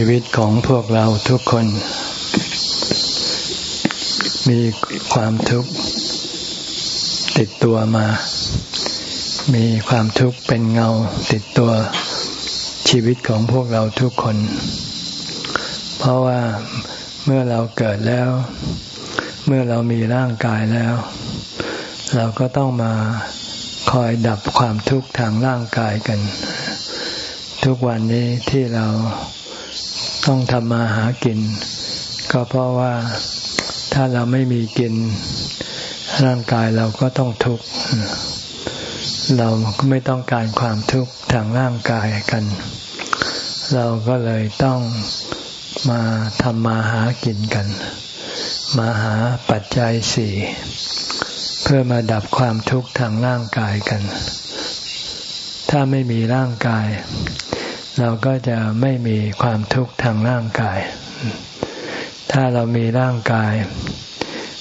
ชีวิตของพวกเราทุกคน มีความทุกข์ติดตัวมา มีความทุกข์เป็นเงาติดตัวชีวิตของพวกเราทุกคน เพราะว่าเมื่อเราเกิดแล้ว เมื่อเรามีร่างกายแล้ว เราก็ต้องมาคอยดับความทุกข์ทางร่างกายกัน ทุกวันนี้ที่เรา ต้องทำมาหากิน ก็เพราะว่าถ้าเราไม่มีกิน ร่างกายเราก็ต้องทุกข์เราไม่ต้องการความทุกข์ทางร่างกายกัน เราก็เลยต้องมาทำมาหากินกัน มาหาปัจจัยสี่เพื่อมาดับความทุกข์ทางร่างกายกัน ถ้าไม่มีร่างกาย เราก็จะไม่มีความทุกข์ทางร่างกาย ถ้าเรามีร่างกาย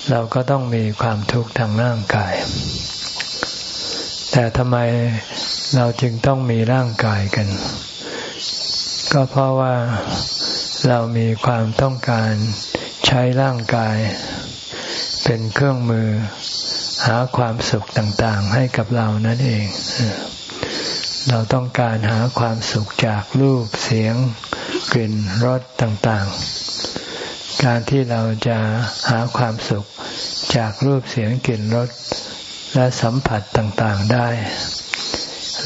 เราก็ต้องมีความทุกข์ทางร่างกาย แต่ทำไมเราจึงต้องมีร่างกายกัน ก็เพราะว่าเรามีความต้องการใช้ร่างกาย เป็นเครื่องมือหาความสุขต่างๆ ให้กับเรานั่นเอง เราต้องการหาความสุขจากรูปเสียง กลิ่นรสต่างๆ การที่เราจะหาความสุขจากรูปเสียงกลิ่นรสและสัมผัสต่างๆได้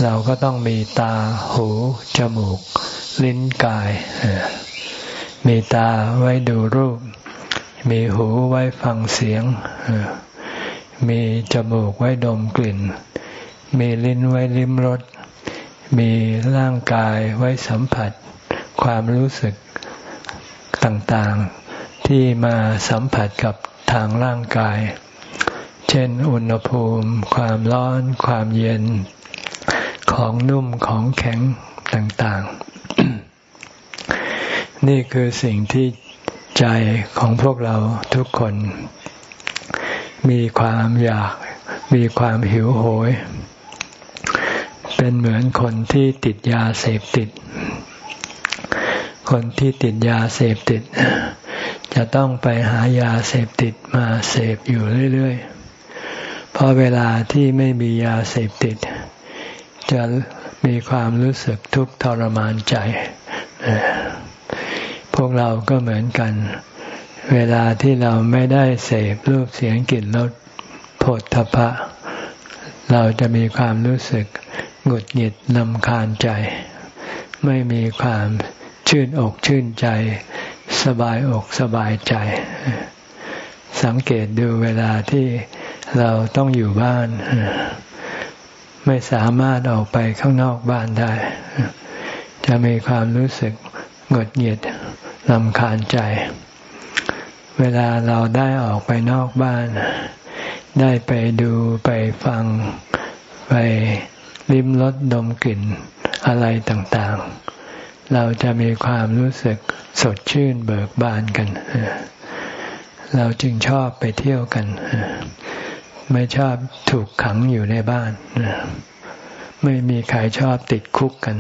เราก็ต้องมีตาหู จมูก ลิ้นกาย มีตาไว้ดูรูป มีหูไว้ฟังเสียง มีจมูกไว้ดมกลิ่น มีลิ้นไว้ลิ้มรส มีร่างกายไว้สัมผัสความรู้สึกต่างๆ ที่มาสัมผัสกับทางร่างกาย เช่น อุณหภูมิ ความร้อน ความเย็น ของนุ่มของแข็งต่างๆ นี่คือสิ่งที่ใจของพวกเราทุกคน มีความอยาก มีความหิวโหย เป็นเหมือนคนที่ติดยาเสพติด คนที่ติดยาเสพติด จะต้องไปหายาเสพติดมาเสพอยู่เรื่อยๆ เพราะเวลาที่ไม่มียาเสพติด จะมีความรู้สึกทุกข์ทรมานใจ พวกเราก็เหมือนกัน เวลาที่เราไม่ได้เสพรูปเสียงกลิ่นรสผลทพะเราจะมีความรู้สึก หงุดหงิดนำคาญใจ ไม่มีความชื่นอกชื่นใจ สบายอกสบายใจ สังเกตดูเวลาที่เราต้องอยู่บ้าน ไม่สามารถออกไปข้างนอกบ้านได้ จะมีความรู้สึกหงุดหงิดนำคาญใจ เวลาเราได้ออกไปนอกบ้าน ได้ไปดูไปฟังไป ลิ้มรสดมกลิ่นอะไรต่างๆ เราจะมีความรู้สึกสดชื่นเบิกบานกัน เราจึงชอบไปเที่ยวกัน ไม่ชอบถูกขังอยู่ในบ้าน ไม่มีใครชอบติดคุกกัน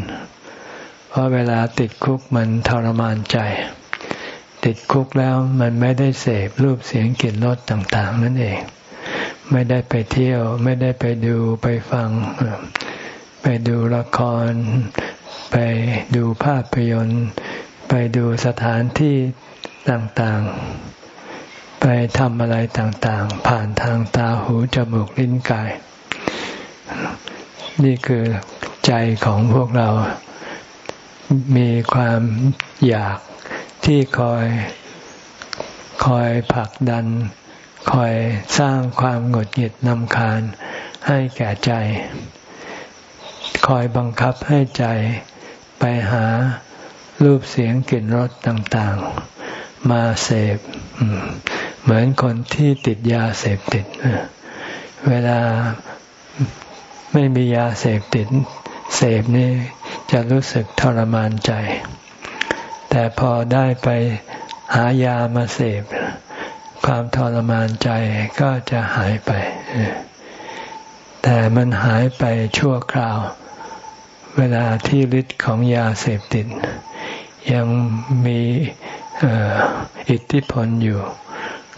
เพราะเวลาติดคุกมันทรมานใจ ติดคุกแล้วมันไม่ได้เสพรูปเสียงกลิ่นรสต่าง ๆ นั่นเอง ไม่ได้ไปเที่ยว ไม่ได้ไปดูไปฟัง ไปดูละคร ไปดูภาพยนตร์ ไปดูสถานที่ต่างๆ ไปทำอะไรต่างๆ ผ่านทางตาหูจมูกลิ้นกาย นี่คือใจของพวกเรา มีความอยากที่คอยคอยผลักดัน คอยสร้างความหงุดหงิดนำคาญให้แก่ใจ คอยบังคับให้ใจไปหารูปเสียงกลิ่นรสต่างๆ มาเสพ เหมือนคนที่ติดยาเสพติด เวลาไม่มียาเสพติด เสพนี่จะรู้สึกทรมานใจ แต่พอได้ไปหายามาเสพ ความทรมานใจก็จะหายไป แต่มันหายไปชั่วคราว เวลาที่ฤทธิ์ของยาเสพติด ยังมีอิทธิพลอยู่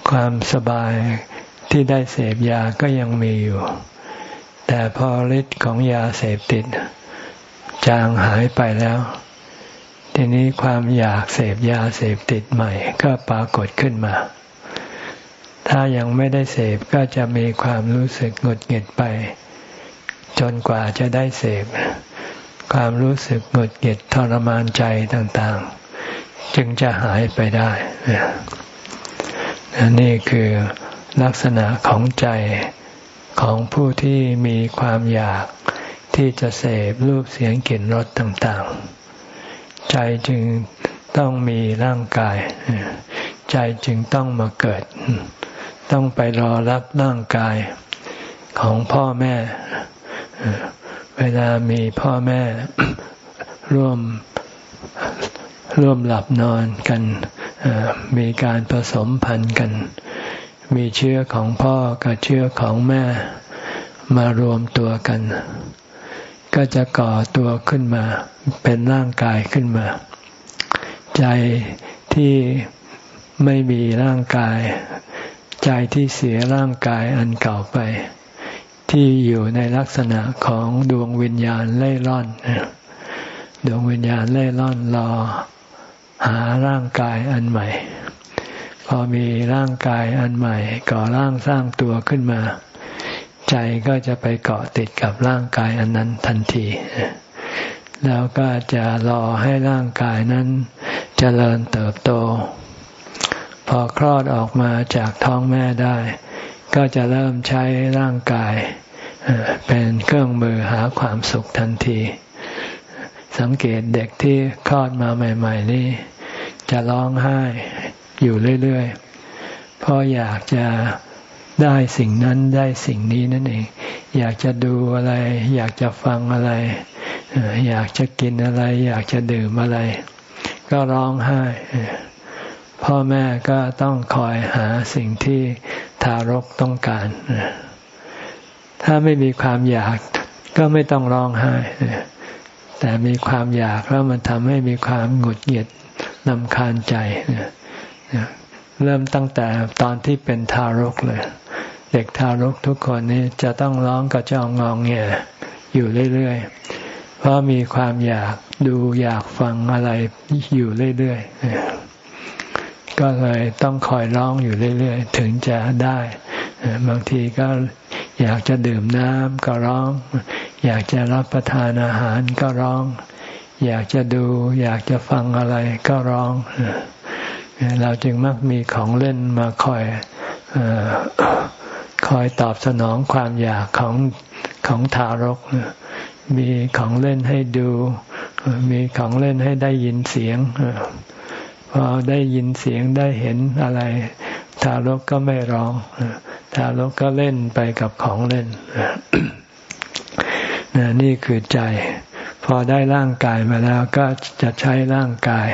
ความสบายที่ได้เสพยาก็ยังมีอยู่ แต่พอฤทธิ์ของยาเสพติด จางหายไปแล้ว ทีนี้ความอยากเสพยาเสพติดใหม่ก็ปรากฏขึ้นมา ถ้ายังไม่ได้เสพก็จะมีความรู้สึกหงุดหงิดไป จนกว่าจะได้เสพ ความรู้สึกหงุดหงิดทรมานใจต่างๆ จึงจะหายไปได้นี่คือลักษณะของใจของผู้ที่มีความอยากที่จะเสพรูปเสียงกลิ่นรสต่างๆ ใจจึงต้องมีร่างกาย ใจจึงต้องมาเกิด ต้องไปรอรับร่างกายของพ่อแม่ เวลามีพ่อแม่ร่วมร่วมหลับนอนกัน มีการผสมพันธุ์กัน มีเชื้อของพ่อกับเชื้อของแม่มารวมตัวกัน ก็จะก่อตัวขึ้นมาเป็นร่างกายขึ้นมา ใจที่ไม่มีร่างกาย ใจที่เสียร่างกายอันเก่าไป ที่อยู่ในลักษณะของดวงวิญญาณเล่ร่อนดวงวิญญาณเล่ร่อนรอหาร่างกายอันใหม่ พอมีร่างกายอันใหม่ ก่อร่างสร้างตัวขึ้นมา ใจก็จะไปเกาะติดกับร่างกายอันนั้นทันที แล้วก็จะรอให้ร่างกายนั้นจเจริญเติบโต พอคลอดออกมาจากท้องแม่ได้ ก็จะเริ่มใช้ร่างกาย เป็นเครื่องมือหาความสุขทันที สังเกตเด็กที่คลอดมาใหม่ ๆ นี่ จะร้องไห้อยู่เรื่อยๆ เพราะอยากจะได้สิ่งนั้นได้สิ่งนี้นั่นเอง อยากจะดูอะไร อยากจะฟังอะไร อยากจะกินอะไร อยากจะดื่มอะไร ก็ร้องไห้ พ่อแม่ก็ต้องคอยหาสิ่งที่ทารกต้องการ ถ้าไม่มีความอยากก็ไม่ต้องร้องไห้ แต่มีความอยากแล้วมันทำให้มีความหงุดหงิดนำคาญใจ เริ่มตั้งแต่ตอนที่เป็นทารกเลย เด็กทารกทุกคนนี้จะต้องร้องกระจองงองเงียอยู่เรื่อยๆ เพราะมีความอยากดูอยากฟังอะไรอยู่เรื่อยๆ ก็เลยต้องคอยร้องอยู่เรื่อยๆ ถึงจะได้ บางทีก็ อยากจะดื่มน้ำก็ร้อง อยากจะรับประทานอาหารก็ร้อง อยากจะดู อยากจะฟังอะไรก็ร้อง เราจึงมักมีของเล่นมาคอยอคอยตอบสนองความอยากของของทารก มีของเล่นให้ดู มีของเล่นให้ได้ยินเสียงพอได้ยินเสียงได้เห็นอะไร ทารกก็ไม่ร้อง ทารกก็เล่นไปกับของเล่นนี่คือใจ พอได้ร่างกายมาแล้วก็จะใช้ร่างกาย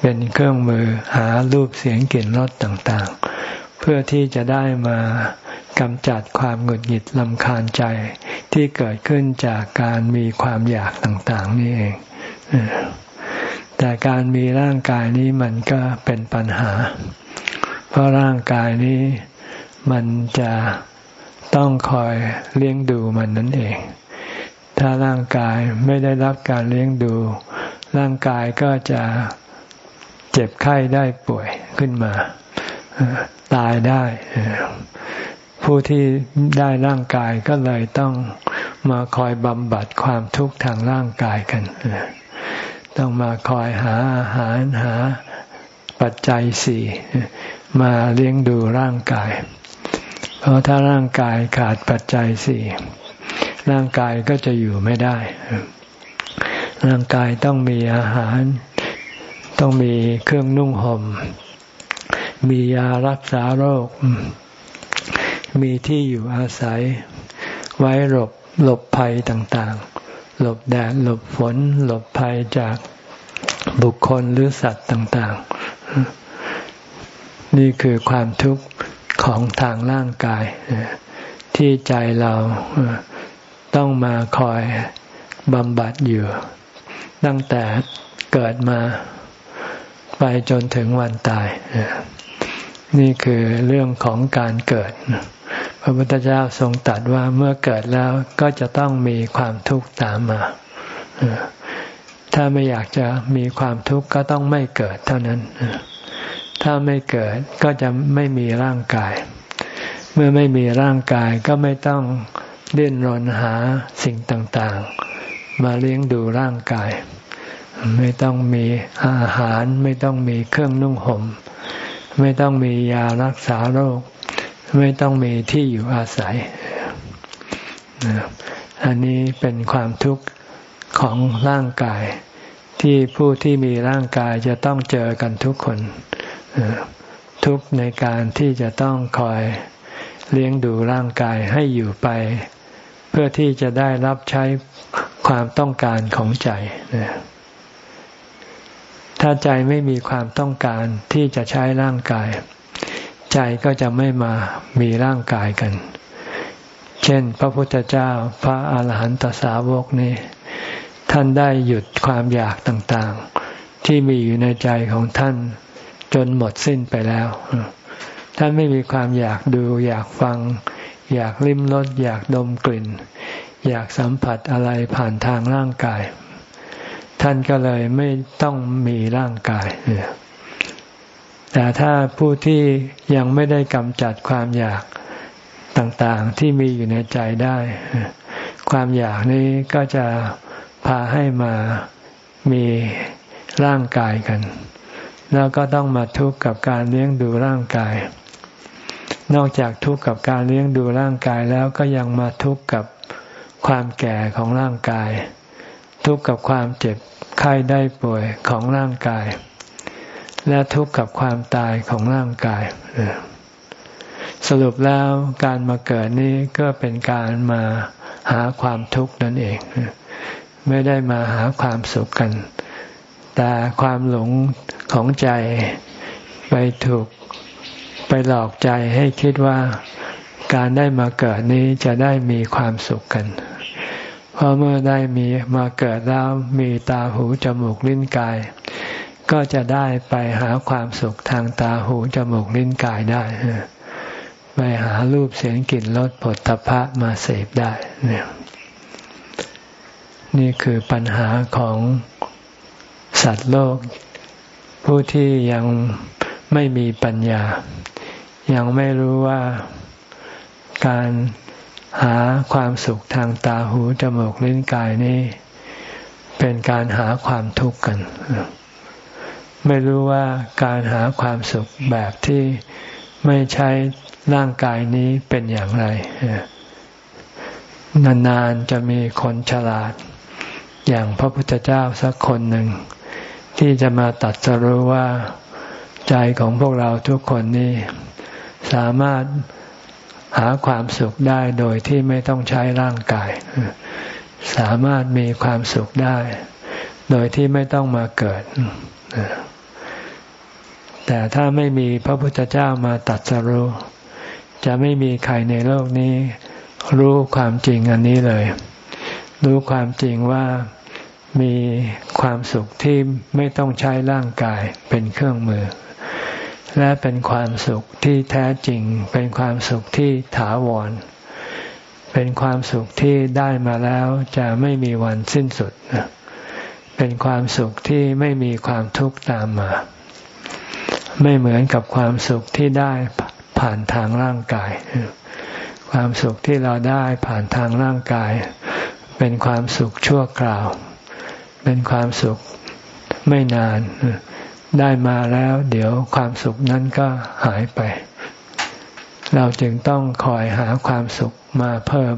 เป็นเครื่องมือหารูปเสียงกลิ่นรสต่างๆ เพื่อที่จะได้มากำจัดความหงุดหงิดลำคาญใจที่เกิดขึ้นจากการมีความอยากต่าง ๆ นี่เอง แต่การมีร่างกายนี้มันก็เป็นปัญหา เพราะร่างกายนี้ มันจะต้องคอยเลี้ยงดูมันนั่นเอง ถ้าร่างกายไม่ได้รับการเลี้ยงดู ร่างกายก็จะเจ็บไข้ได้ป่วยขึ้นมา ตายได้ ผู้ที่ได้ร่างกายก็เลยต้องมาคอยบำบัดความทุกข์ทางร่างกายกัน ต้องมาคอยหาอาหารหาปัจจัยสี่มาเลี้ยงดูร่างกาย เพราะถ้าร่างกายขาดปัจจัยสี่ร่างกายก็จะอยู่ไม่ได้ ร่างกายต้องมีอาหาร ต้องมีเครื่องนุ่งหม่ม มียารักษาโรค มีที่อยู่อาศัย ไว้หลบหลบภัยต่างๆ หลบแดดหลบฝน หลบภัยจากบุคคลหรือสัตว์ต่าง ๆ นี่คือความทุกข์ ของทางร่างกาย ที่ใจเราต้องมาคอยบำบัดอยู่ ตั้งแต่เกิดมาไปจนถึงวันตาย นี่คือเรื่องของการเกิด พระพุทธเจ้าทรงตรัสว่าเมื่อเกิดแล้วก็จะต้องมีความทุกข์ตามมา ถ้าไม่อยากจะมีความทุกข์ก็ต้องไม่เกิดเท่านั้น ถ้าไม่เกิดก็จะไม่มีร่างกาย เมื่อไม่มีร่างกายก็ไม่ต้องเดิ้นรนหาสิ่งต่างๆ มาเลี้ยงดูร่างกาย ไม่ต้องมีอาหาร ไม่ต้องมีเครื่องนุ่งหม่ม ไม่ต้องมียารักษาโรค ไม่ต้องมีที่อยู่อาศัย อันนี้เป็นความทุกข์ของร่างกายที่ผู้ที่มีร่างกายจะต้องเจอกันทุกคน ทุกในการที่จะต้องคอยเลี้ยงดูร่างกายให้อยู่ไป เพื่อที่จะได้รับใช้ความต้องการของใจ ถ้าใจไม่มีความต้องการที่จะใช้ร่างกาย ใจก็จะไม่มามีร่างกายกัน เช่น พระพุทธเจ้าพระอาหารหันตสาวกนี่ท่านได้หยุดความอยากต่างๆ ที่มีอยู่ในใจของท่าน จนหมดสิ้นไปแล้ว ท่านไม่มีความอยากดู อยากฟัง อยากลิ้มรสอยากดมกลิ่น อยากสัมผัสอะไรผ่านทางร่างกาย ท่านก็เลยไม่ต้องมีร่างกาย แต่ถ้าผู้ที่ยังไม่ได้กำจัดความอยากต่างๆที่มีอยู่ในใจได้ ความอยากนี้ก็จะพาให้มามีร่างกายกัน แล้วก็ต้องมาทุกข์กับการเลี้ยงดูร่างกาย นอกจากทุกข์กับการเลี้ยงดูร่างกายแล้วก็ยังมาทุกข์กับความแก่ของร่างกาย ทุกข์กับความเจ็บไข้ได้ป่วยของร่างกาย และทุกข์กับความตายของร่างกาย สรุปแล้วการมาเกิดนี้ก็เป็นการมาหาความทุกข์นั่นเอง ไม่ได้มาหาความสุขกัน แต่ความหลงของใจไปถูกไปหลอกใจให้คิดว่าการได้มาเกิดนี้จะได้มีความสุขกัน เพราะเมื่อได้มีมาเกิดแล้วมีตาหูจมูกลิ้นกาย ก็จะได้ไปหาความสุขทางตาหูจมูกลิ้นกายได้ ไปหารูปเสียงกลิ่นรสผลตภะมาเสพได้ นี่คือปัญหาของ สัตว์โลก ผู้ที่ยังไม่มีปัญญา ยังไม่รู้ว่าการหาความสุขทางตาหูจมูกลิ้นกายนี้เป็นการหาความทุกข์กัน ไม่รู้ว่าการหาความสุขแบบที่ไม่ใช้ร่างกายนี้เป็นอย่างไร นานๆจะมีคนฉลาด อย่างพระพุทธเจ้าสักคนหนึ่ง ที่จะมาตัดสรู้ว่าใจของพวกเราทุกคนนี้สามารถหาความสุขได้โดยที่ไม่ต้องใช้ร่างกาย สามารถมีความสุขได้ โดยที่ไม่ต้องมาเกิด แต่ถ้าไม่มีพระพุทธเจ้ามาตัดสรู้จะไม่มีใครในโลกนี้ รู้ความจริงอันนี้เลย รู้ความจริงว่า มีความสุขที่ไม่ต้องใช้ร่างกายเป็นเครื่องมือ และเป็นความสุขที่แท้จริง เป็นความสุขที่ถาวร เป็นความสุขที่ได้มาแล้วจะไม่มีวันสิ้นสุด เป็นความสุขที่ไม่มีความทุกข์ตามมา ไม่เหมือนกับความสุขที่ได้ผ่านทางร่างกาย ความสุขที่เราได้ผ่านทางร่างกาย เป็นความสุขชั่วคราว เป็นความสุขไม่นาน ได้มาแล้ว เดี๋ยวความสุขนั้นก็หายไป เราจึงต้องคอยหาความสุขมาเพิ่ม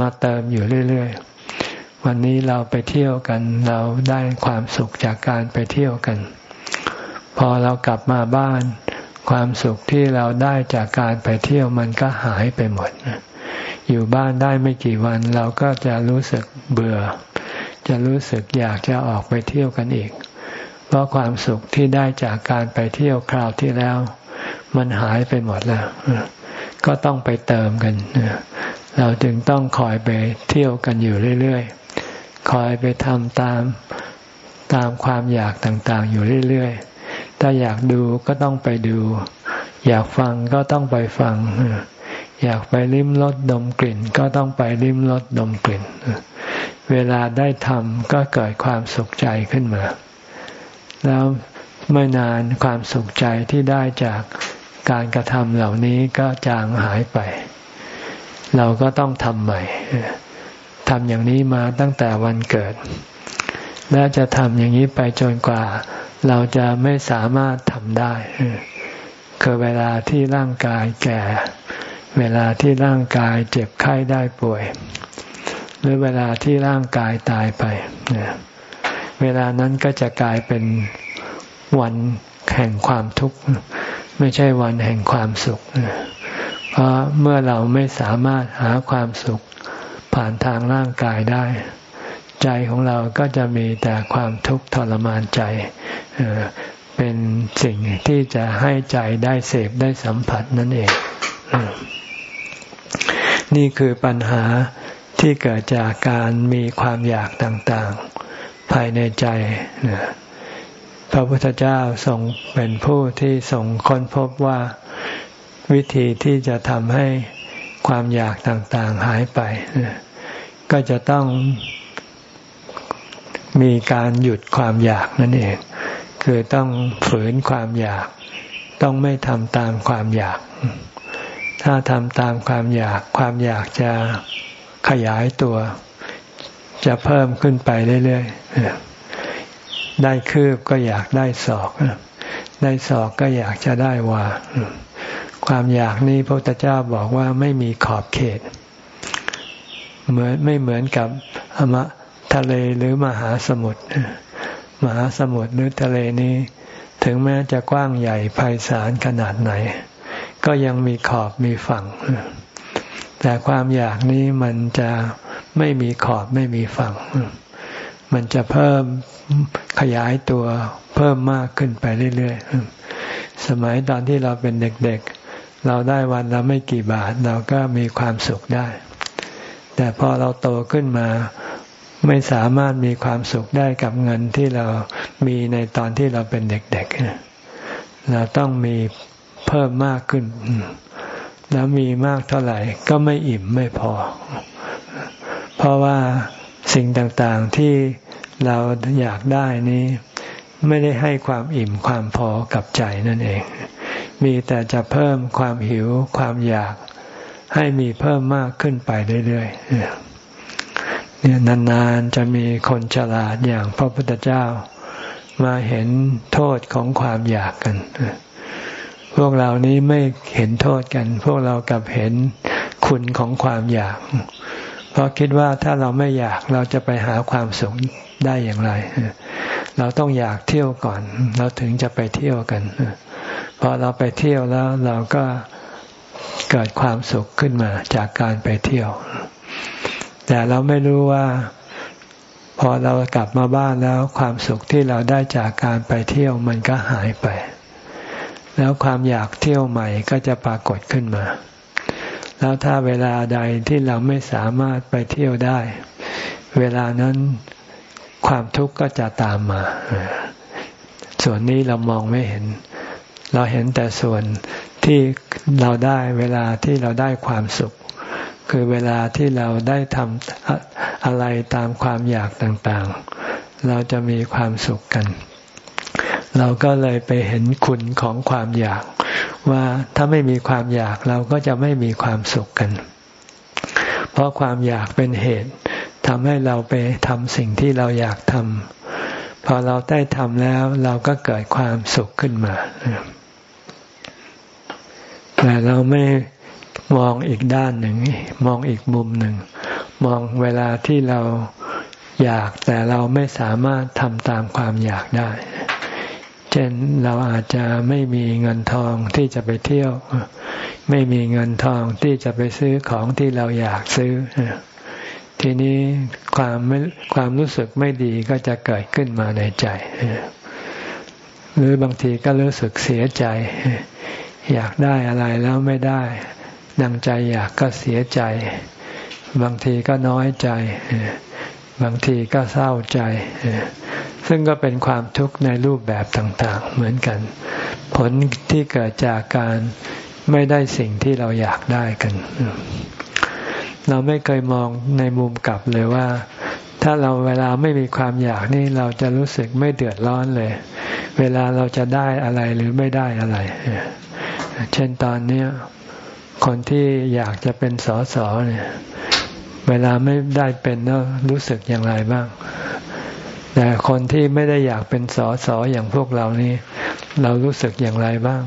มาเติมอยู่เรื่อยๆ วันนี้เราไปเที่ยวกัน เราได้ความสุขจากการไปเที่ยวกัน พอเรากลับมาบ้าน ความสุขที่เราได้จากการไปเที่ยวมันก็หายไปหมด อยู่บ้านได้ไม่กี่วันเราก็จะรู้สึกเบื่อ จะรู้สึกอยากจะออกไปเที่ยวกันอีก เพราะความสุขที่ได้จากการไปเที่ยวคราวที่แล้ว มันหายไปหมดแล้ว ก็ต้องไปเติมกัน เราจึงต้องคอยไปเที่ยวกันอยู่เรื่อยๆ คอยไปทำตามตามความอยากต่างๆ อยู่เรื่อยๆ ถ้าอยากดูก็ต้องไปดู อยากฟังก็ต้องไปฟัง อยากไปลิ้มรสดมกลิ่น ก็ต้องไปลิ้มรสดมกลิ่นเเวลาได้ทำก็เกิดความสุขใจขึ้นมา แล้วไม่นานความสุขใจที่ได้จากการกระทำเหล่านี้ก็จางหายไป เราก็ต้องทำใหม่ทำอย่างนี้มาตั้งแต่วันเกิด และจะทำอย่างนี้ไปจนกว่า เราจะไม่สามารถทำได้คือเวลาที่ร่างกายแก่ เวลาที่ร่างกายเจ็บไข้ได้ป่วย หรือเวลาที่ร่างกายตายไป เวลานั้นก็จะกลายเป็นวันแห่งความทุกข์ ไม่ใช่วันแห่งความสุข เพราะเมื่อเราไม่สามารถหาความสุขผ่านทางร่างกายได้ ใจของเราก็จะมีแต่ความทุกข์ทรมานใจเป็นสิ่งที่จะให้ใจได้เสพได้สัมผัสนั่นเอง นี่คือปัญหา ที่เกิดจากการมีความอยากต่างๆ ภายในใจ พระพุทธเจ้าทรงเป็นผู้ที่ทรงค้นพบว่าวิธีที่จะทำให้ความอยากต่างๆหายไป ก็จะต้องมีการหยุดความอยากนั่นเอง คือต้องฝืนความอยาก ต้องไม่ทำตามความอยาก ถ้าทำตามความอยาก ความอยากจะ ขยายตัว จะเพิ่มขึ้นไปเรื่อยๆได้คืบก็อยากได้ศอกได้ศอกก็อยากจะได้วาความอยากนี้พระพุทธเจ้าบอกว่าไม่มีขอบเขต เหมือนไม่เหมือนกับอมะทะเลหรือมหาสมุทรมหาสมุทรหรือทะเลนี้ ถึงแม้จะกว้างใหญ่ไพศาลขนาดไหน ก็ยังมีขอบมีฝั่ง แต่ความอยากนี้มันจะไม่มีขอบไม่มีฝั่ง มันจะเพิ่มขยายตัวเพิ่มมากขึ้นไปเรื่อยๆ สมัยตอนที่เราเป็นเด็กๆ เราได้วันละไม่กี่บาท เราก็มีความสุขได้ แต่พอเราโตขึ้นมาไม่สามารถมีความสุขได้กับเงินที่เรามีในตอนที่เราเป็นเด็กๆ เราต้องมีเพิ่มมากขึ้น แล้วมีมากเท่าไหร่ ก็ไม่อิ่มไม่พอ เพราะว่าสิ่งต่างๆที่เราอยากได้นี้ ไม่ได้ให้ความอิ่มความพอกับใจนั่นเอง มีแต่จะเพิ่มความหิวความอยาก ให้มีเพิ่มมากขึ้นไปเรื่อยๆเนี่ยนานๆจะมีคนฉลาดอย่างพระพุทธเจ้า มาเห็นโทษของความอยากกัน พวกเรานี้ไม่เห็นโทษกัน พวกเรากับเห็นคุณของความอยาก เพราะคิดว่าถ้าเราไม่อยากเราจะไปหาความสุขได้อย่างไร เราต้องอยากเที่ยวก่อน เราถึงจะไปเที่ยวกันพอเราไปเที่ยวแล้วเราก็เกิดความสุขขึ้นมาจากการไปเที่ยว แต่เราไม่รู้ว่าพอเรากลับมาบ้านแล้วความสุขที่เราได้จากการไปเที่ยวมันก็หายไป แล้วความอยากเที่ยวใหม่ก็จะปรากฏขึ้นมา แล้วถ้าเวลาใดที่เราไม่สามารถไปเที่ยวได้ เวลานั้นความทุกข์ก็จะตามมา ส่วนนี้เรามองไม่เห็น เราเห็นแต่ส่วนที่เราได้เวลาที่เราได้ความสุข คือเวลาที่เราได้ทำอะไรตามความอยากต่างๆ เราจะมีความสุขกัน เราก็เลยไปเห็นคุณของความอยาก ว่าถ้าไม่มีความอยากเราก็จะไม่มีความสุขกัน เพราะความอยากเป็นเหตุทำให้เราไปทำสิ่งที่เราอยากทำพอเราได้ทำแล้วเราก็เกิดความสุขขึ้นมาแต่เราไม่มองอีกด้านหนึ่ง มองอีกมุมหนึ่ง มองเวลาที่เราอยากแต่เราไม่สามารถทำตามความอยากได้ เช่นเราอาจจะไม่มีเงินทองที่จะไปเที่ยว ไม่มีเงินทองที่จะไปซื้อของที่เราอยากซื้อ ทีนี้ความไม่ความรู้สึกไม่ดีก็จะเกิดขึ้นมาในใจ หรือบางทีก็รู้สึกเสียใจ อยากได้อะไรแล้วไม่ได้ดังใจอยากก็เสียใจ บางทีก็น้อยใจ บางทีก็เศร้าใจ ซึ่งก็เป็นความทุกข์ในรูปแบบต่างๆ เหมือนกัน ผลที่เกิดจากการไม่ได้สิ่งที่เราอยากได้กัน เราไม่เคยมองในมุมกลับเลยว่า ถ้าเราเวลาไม่มีความอยากนี่เราจะรู้สึกไม่เดือดร้อนเลย เวลาเราจะได้อะไรหรือไม่ได้อะไร เช่นตอนนี้คนที่อยากจะเป็นสอสอเนี่ย เวลาไม่ได้เป็นแล้วรู้สึกอย่างไรบ้าง แต่คนที่ไม่ได้อยากเป็นสอสออย่างพวกเรานี่เรารู้สึกอย่างไรบ้าง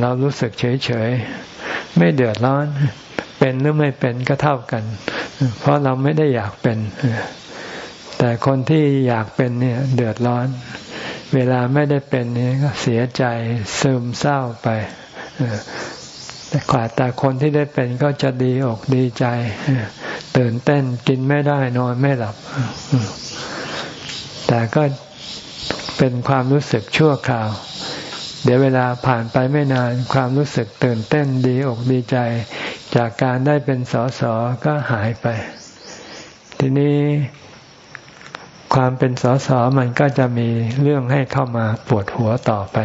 เรารู้สึกเฉยเฉยไม่เดือดร้อน เป็นหรือไม่เป็นก็เท่ากัน เพราะเราไม่ได้อยากเป็น แต่คนที่อยากเป็นเนี่ยเดือดร้อน เวลาไม่ได้เป็นนี่ก็เสียใจซึมเศร้าไป แต่กว่าแต่คนที่ได้เป็นก็จะดีอกดีใจ ตื่นเต้นกินไม่ได้นอนไม่หลับ แต่ก็เป็นความรู้สึกชั่วคราว เดี๋ยวเวลาผ่านไปไม่นานความรู้สึกตื่นเต้นดีอกดีใจ จากการได้เป็นสอสอก็หายไป ทีนี้ความเป็นสอสอมันก็จะมีเรื่องให้เข้ามาปวดหัวต่อไป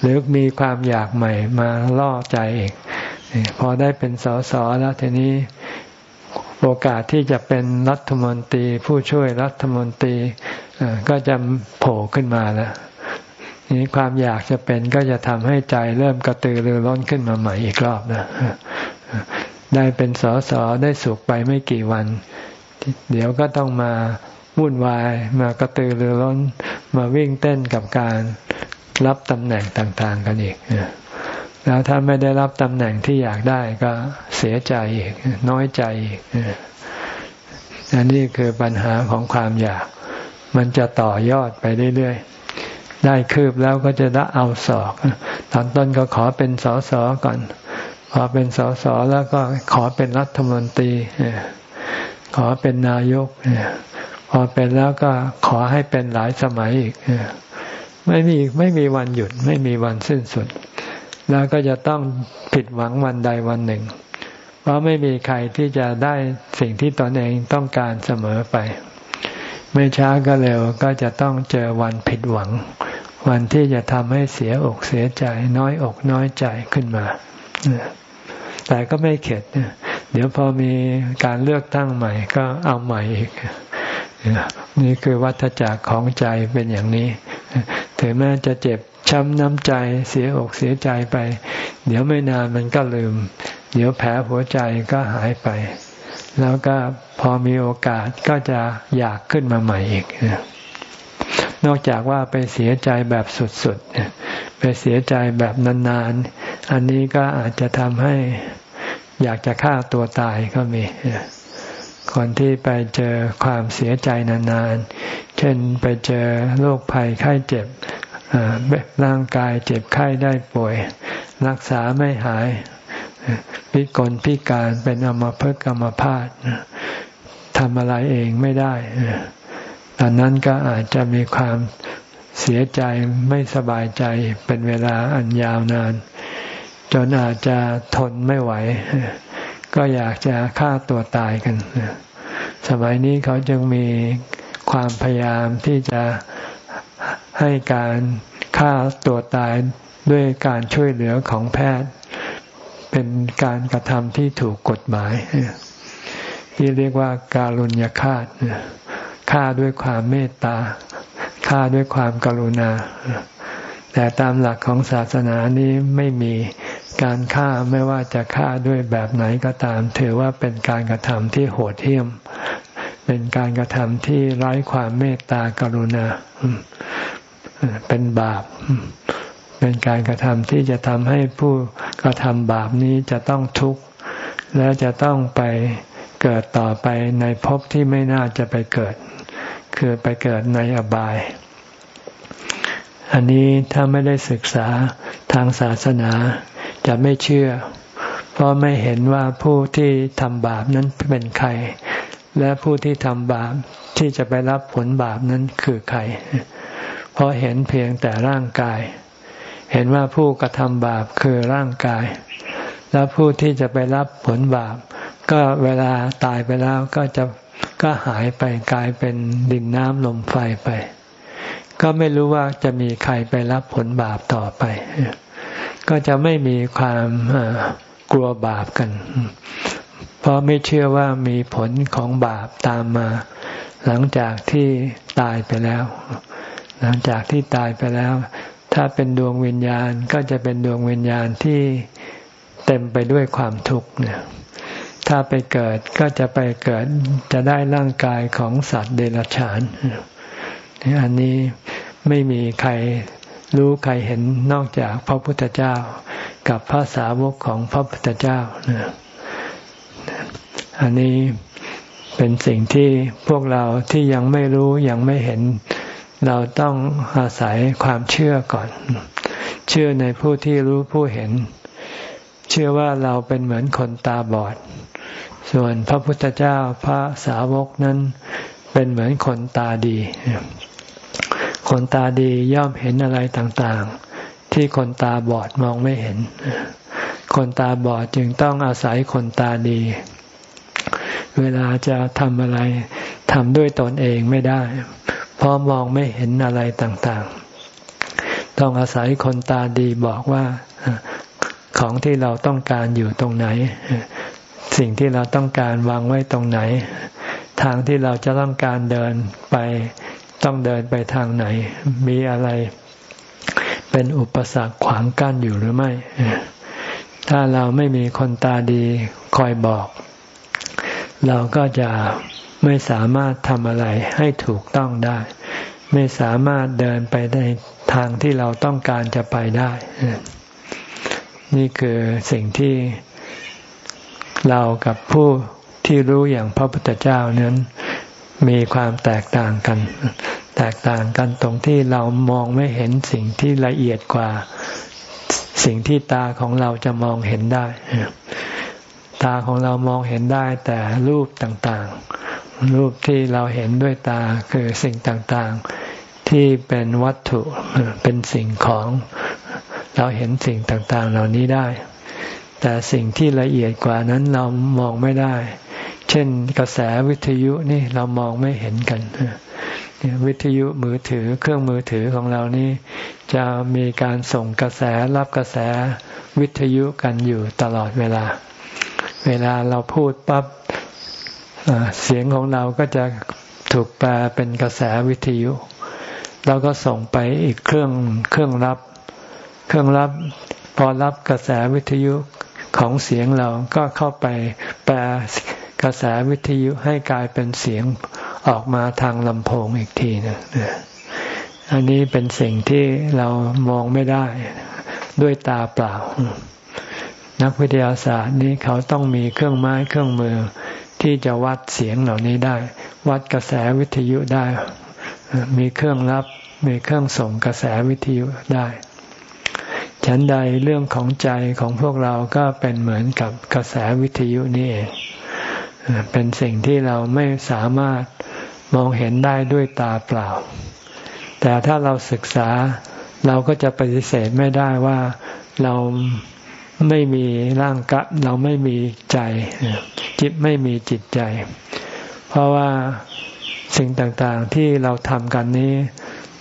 หรือมีความอยากใหม่มาล่อใจอีกพอได้เป็นสสแล้วทีนี้โอกาสที่จะเป็นรัฐมนตรี ผู้ช่วยรัฐมนตรีก็จะโผล่ขึ้นมาแล้วนี้ความอยากจะเป็นก็จะทำให้ใจเริ่มกระตือรือร้นขึ้นมาใหม่อีกรอบนะได้เป็นสสได้สุขไปไม่กี่วัน เดี๋ยวก็ต้องมาวุ่นวายมากระตือรือร้น มาวิ่งเต้นกับการ รับตำแหน่งต่างๆ กันอีกแล้วถ้าไม่ได้รับตำแหน่งที่อยากได้ก็เสียใจอีก น้อยใจอีกอันนี้คือปัญหาของความอยาก มันจะต่อยอดไปเรื่อยๆ ได้คืบแล้วก็จะได้เอาสอก ตอนต้นก็ขอเป็นสอสอก่อน พอเป็นสอสอแล้วก็ขอเป็นรัฐมนตรี ขอเป็นนายก พอเป็นแล้วก็ขอให้เป็นหลายสมัยอีก ไม่มีไม่มีวันหยุด ไม่มีวันสิ้นสุด แล้วก็จะต้องผิดหวังวันใดวันหนึ่ง เพราะไม่มีใครที่จะได้สิ่งที่ตนเองต้องการเสมอไป ไม่ช้าก็เร็วก็จะต้องเจอวันผิดหวัง วันที่จะทำให้เสียอกเสียใจ น้อยอกน้อยใจขึ้นมา แต่ก็ไม่เข็ดเดี๋ยวพอมีการเลือกตั้งใหม่ก็เอาใหม่อีกนี่คือวัฏจักรของใจเป็นอย่างนี้ ถึงแม้จะเจ็บช้ำน้ำใจเสียอกเสียใจไป เดี๋ยวไม่นานมันก็ลืม เดี๋ยวแผลหัวใจก็หายไป แล้วก็พอมีโอกาสก็จะอยากขึ้นมาใหม่อีก นอกจากว่าไปเสียใจแบบสุดๆ ไปเสียใจแบบนานๆ อันนี้ก็อาจจะทำให้อยากจะฆ่าตัวตายก็มี คนที่ไปเจอความเสียใจนานๆ เช่นไปเจอโรคภัยไข้เจ็บร่างกายเจ็บไข้ได้ป่วย รักษาไม่หาย พิกลพิการเป็นอมภพกรรมพาดทำอะไรเองไม่ได้ตอนนั้นก็อาจจะมีความเสียใจไม่สบายใจเป็นเวลาอันยาวนาน จนอาจจะทนไม่ไหว ก็อยากจะฆ่าตัวตายกัน สมัยนี้เขาจึงมีความพยายามที่จะให้การฆ่าตัวตายด้วยการช่วยเหลือของแพทย์ เป็นการกระทำที่ถูกกฎหมาย ที่เรียกว่าการุญยฆาตฆ่าด้วยความเมตตาฆ่าด้วยความกรุณา แต่ตามหลักของศาสนานี้ไม่มี การฆ่าไม่ว่าจะฆ่าด้วยแบบไหนก็ตาม ถือว่าเป็นการกระทำที่โหดเหี้ยม เป็นการกระทำที่ไร้ความเมตตากรุณา เป็นบาป เป็นการกระทำที่จะทำให้ผู้กระทำบาปนี้จะต้องทุกข์ และจะต้องไปเกิดต่อไปในภพที่ไม่น่าจะไปเกิด คือไปเกิดในอบาย อันนี้ถ้าไม่ได้ศึกษาทางศาสนา จะไม่เชื่อ เพราะไม่เห็นว่าผู้ที่ทำบาปนั้นเป็นใคร และผู้ที่ทำบาปที่จะไปรับผลบาปนั้นคือใคร เพราะเห็นเพียงแต่ร่างกาย เห็นว่าผู้กระทำบาปคือร่างกาย และผู้ที่จะไปรับผลบาป ก็เวลาตายไปแล้วก็จะก็หายไปกลายเป็นดินน้ำลมไฟไป ก็ไม่รู้ว่าจะมีใครไปรับผลบาปต่อไป ก็จะไม่มีความกลัวบาปกัน เพราะไม่เชื่อว่ามีผลของบาปตามมา หลังจากที่ตายไปแล้ว หลังจากที่ตายไปแล้ว ถ้าเป็นดวงวิญญาณก็จะเป็นดวงวิญญาณที่เต็มไปด้วยความทุกข์เนี่ยถ้าไปเกิดก็จะไปเกิดจะได้ร่างกายของสัตว์เดรัจฉาน อันนี้ไม่มีใคร รู้ใครเห็นนอกจากพระพุทธเจ้า กับพระสาวกของพระพุทธเจ้าอันนี้เป็นสิ่งที่พวกเราที่ยังไม่รู้ยังไม่เห็น เราต้องอาศัยความเชื่อก่อน เชื่อในผู้ที่รู้ผู้เห็น เชื่อว่าเราเป็นเหมือนคนตาบอด ส่วนพระพุทธเจ้าพระสาวกนั้นเป็นเหมือนคนตาดี คนตาดีย่อมเห็นอะไรต่างๆ ที่คนตาบอดมองไม่เห็น คนตาบอดจึงต้องอาศัยคนตาดี เวลาจะทำอะไรทำด้วยตนเองไม่ได้ เพราะมองไม่เห็นอะไรต่างๆ ต้องอาศัยคนตาดีบอกว่าของที่เราต้องการอยู่ตรงไหน สิ่งที่เราต้องการวางไว้ตรงไหน ทางที่เราจะต้องการเดินไป ต้องเดินไปทางไหน มีอะไรเป็นอุปสรรคขวางกั้นอยู่หรือไม่ ถ้าเราไม่มีคนตาดีคอยบอก เราก็จะไม่สามารถทำอะไรให้ถูกต้องได้ ไม่สามารถเดินไปในทางที่เราต้องการจะไปได้ นี่คือสิ่งที่เรากับผู้ที่รู้อย่างพระพุทธเจ้านั้น มีความแตกต่างกัน แตกต่างกันตรงที่เรามองไม่เห็นสิ่งที่ละเอียดกว่า สิ่งที่ตาของเราจะมองเห็นได้ ตาของเรามองเห็นได้แต่รูปต่างๆ รูปที่เราเห็นด้วยตาคือสิ่งต่างๆ ที่เป็นวัตถุเป็นสิ่งของ เราเห็นสิ่งต่างๆ เหล่านี้ได้ แต่สิ่งที่ละเอียดกว่านั้นเรามองไม่ได้ เช่นกระแสวิทยุนี่เรามองไม่เห็นกันวิทยุมือถือเครื่องมือถือของเรานี่จะมีการส่งกระแสรับกระแสวิทยุกันอยู่ตลอดเวลา เวลาเราพูดปั๊บเสียงของเราก็จะถูกแปลเป็นกระแสวิทยุเราก็ส่งไปอีกเครื่องเครื่องรับ เครื่องรับพอรับกระแสวิทยุของเสียงเราก็เข้าไปแปล กระแสวิทยุให้กลายเป็นเสียงออกมาทางลำโพงอีกทีนึงอันนี้เป็นสิ่งที่เรามองไม่ได้ด้วยตาเปล่า นักวิทยาศาสตร์นี้เขาต้องมีเครื่องไม้เครื่องมือ ที่จะวัดเสียงเหล่านี้ได้ วัดกระแสวิทยุได้ มีเครื่องรับ มีเครื่องส่งกระแสวิทยุได้ฉันใดเรื่องของใจของพวกเราก็เป็นเหมือนกับกระแสวิทยุนี่เอง เป็นสิ่งที่เราไม่สามารถมองเห็นได้ด้วยตาเปล่า แต่ถ้าเราศึกษาเราก็จะปฏิเสธไม่ได้ว่าเราไม่มีร่างกะเราไม่มีใจ จิตไม่มีจิตใจ เพราะว่าสิ่งต่างๆที่เราทำกันนี้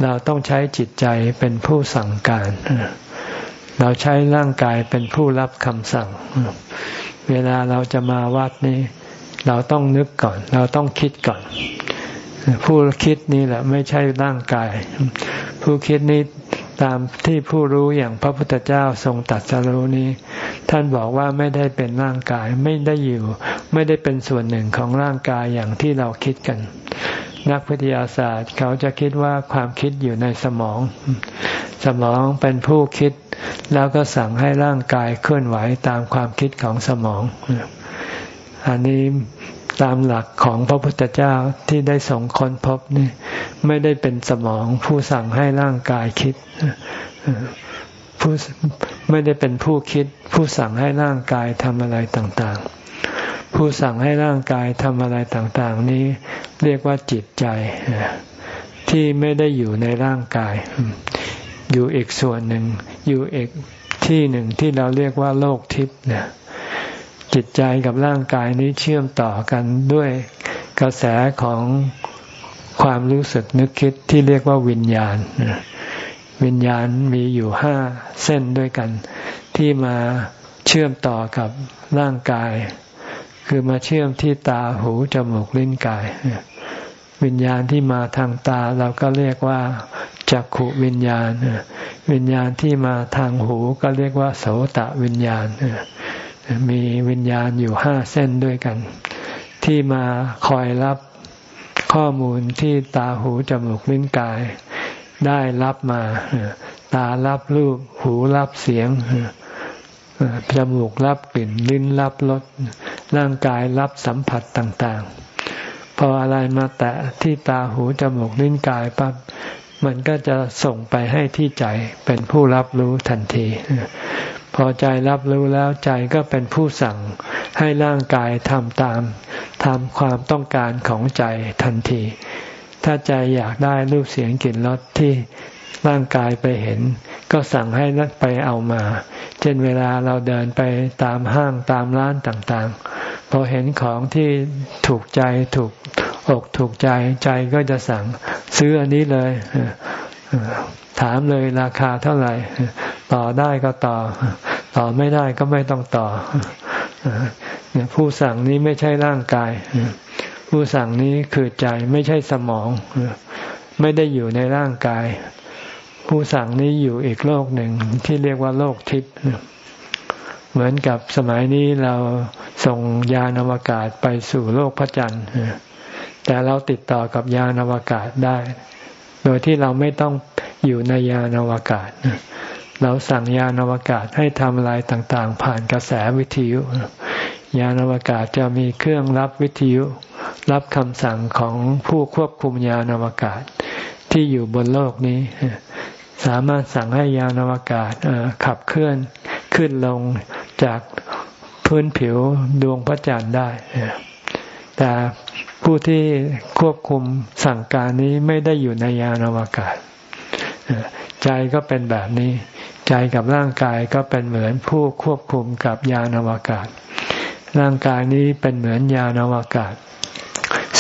เราต้องใช้จิตใจเป็นผู้สั่งการ เราใช้ร่างกายเป็นผู้รับคำสั่ง เวลาเราจะมาวัดนี้ เราต้องนึกก่อน เราต้องคิดก่อน ผู้คิดนี่แหละไม่ใช่ร่างกาย ผู้คิดนี้ตามที่ผู้รู้อย่างพระพุทธเจ้าทรงตัดสรู้นี้ ท่านบอกว่าไม่ได้เป็นร่างกายไม่ได้อยู่ ไม่ได้เป็นส่วนหนึ่งของร่างกายอย่างที่เราคิดกัน นักวิทยาศาสตร์ เขาจะคิดว่าความคิดอยู่ในสมอง สมองเป็นผู้คิด แล้วก็สั่งให้ร่างกายเคลื่อนไหวตามความคิดของสมอง อันนี้ตามหลักของพระพุทธเจ้าที่ได้ส่งค้นพบนี่ไม่ได้เป็นสมองผู้สั่งให้ร่างกายคิดผู้ไม่ได้เป็นผู้คิด ผู้สั่งให้ร่างกายทำอะไรต่างๆ ผู้สั่งให้ร่างกายทำอะไรต่างๆ นี้เรียกว่าจิตใจ ที่ไม่ได้อยู่ในร่างกาย อยู่อีกส่วนหนึ่ง อยู่อีกที่หนึ่งที่เราเรียกว่าโลกทิพย์เนี่ย จิตใจกับร่างกายนี้เชื่อมต่อกันด้วยกระแสของความรู้สึกนึกคิดที่เรียกว่าวิญญาณ วิญญาณมีอยู่ห้าเส้นด้วยกัน ที่มาเชื่อมต่อกับร่างกาย คือมาเชื่อมที่ตาหูจมูกลิ้นกาย วิญญาณที่มาทางตาเราก็เรียกว่าจักขุวิญญาณ วิญญาณที่มาทางหูก็เรียกว่า โสตะวิญญาณ มีวิญญาณอยู่ห้าเส้นด้วยกัน ที่มาคอยรับข้อมูลที่ตาหูจมูกลิ้นกาย ได้รับมา ตารับรูป หูรับเสียงจมูกรับกลิ่นลิ้นรับรสร่างกายรับสัมผัสต่างๆ พออะไรมาแตะที่ตาหูจมูกลิ้นกายปั๊บมันก็จะส่งไปให้ที่ใจเป็นผู้รับรู้ทันที พอใจรับรู้แล้วใจก็เป็นผู้สั่งให้ร่างกายทำตามทำความต้องการของใจทันที ถ้าใจอยากได้รูปเสียงกลิ่นรสที่ร่างกายไปเห็น ก็สั่งให้นักไปเอามา เช่นเวลาเราเดินไปตามห้างตามร้านต่างๆ พอเห็นของที่ถูกใจถูกอกถูกใจใจก็จะสั่งซื้ออันนี้เลย ถามเลยราคาเท่าไหร่ ต่อได้ก็ต่อ ต่อไม่ได้ก็ไม่ต้องต่อผู้สั่งนี้ไม่ใช่ร่างกาย ผู้สั่งนี้คือใจไม่ใช่สมอง ไม่ได้อยู่ในร่างกาย ผู้สั่งนี้อยู่อีกโลกหนึ่งที่เรียกว่าโลกทิพย์เหมือนกับสมัยนี้เราส่งยานอวกาศไปสู่โลกพระจันทร์แต่เราติดต่อกับยานอวกาศได้ โดยที่เราไม่ต้องอยู่ในยานอวกาศ เราสั่งยานอวกาศให้ทำอะไรต่างๆ ผ่านกระแสวิทยุ ยานอวกาศจะมีเครื่องรับวิทยุ รับคำสั่งของผู้ควบคุมยานอวกาศที่อยู่บนโลกนี้ สามารถสั่งให้ยานอวกาศขับเคลื่อนขึ้นลงจากพื้นผิวดวงพระจันทร์ได้ แต่ ผู้ที่ควบคุมสั่งการนี้ไม่ได้อยู่ในยานอวกาศ ใจก็เป็นแบบนี้ ใจกับร่างกายก็เป็นเหมือนผู้ควบคุมกับยานอวกาศ ร่างกายนี้เป็นเหมือนยานอวกาศ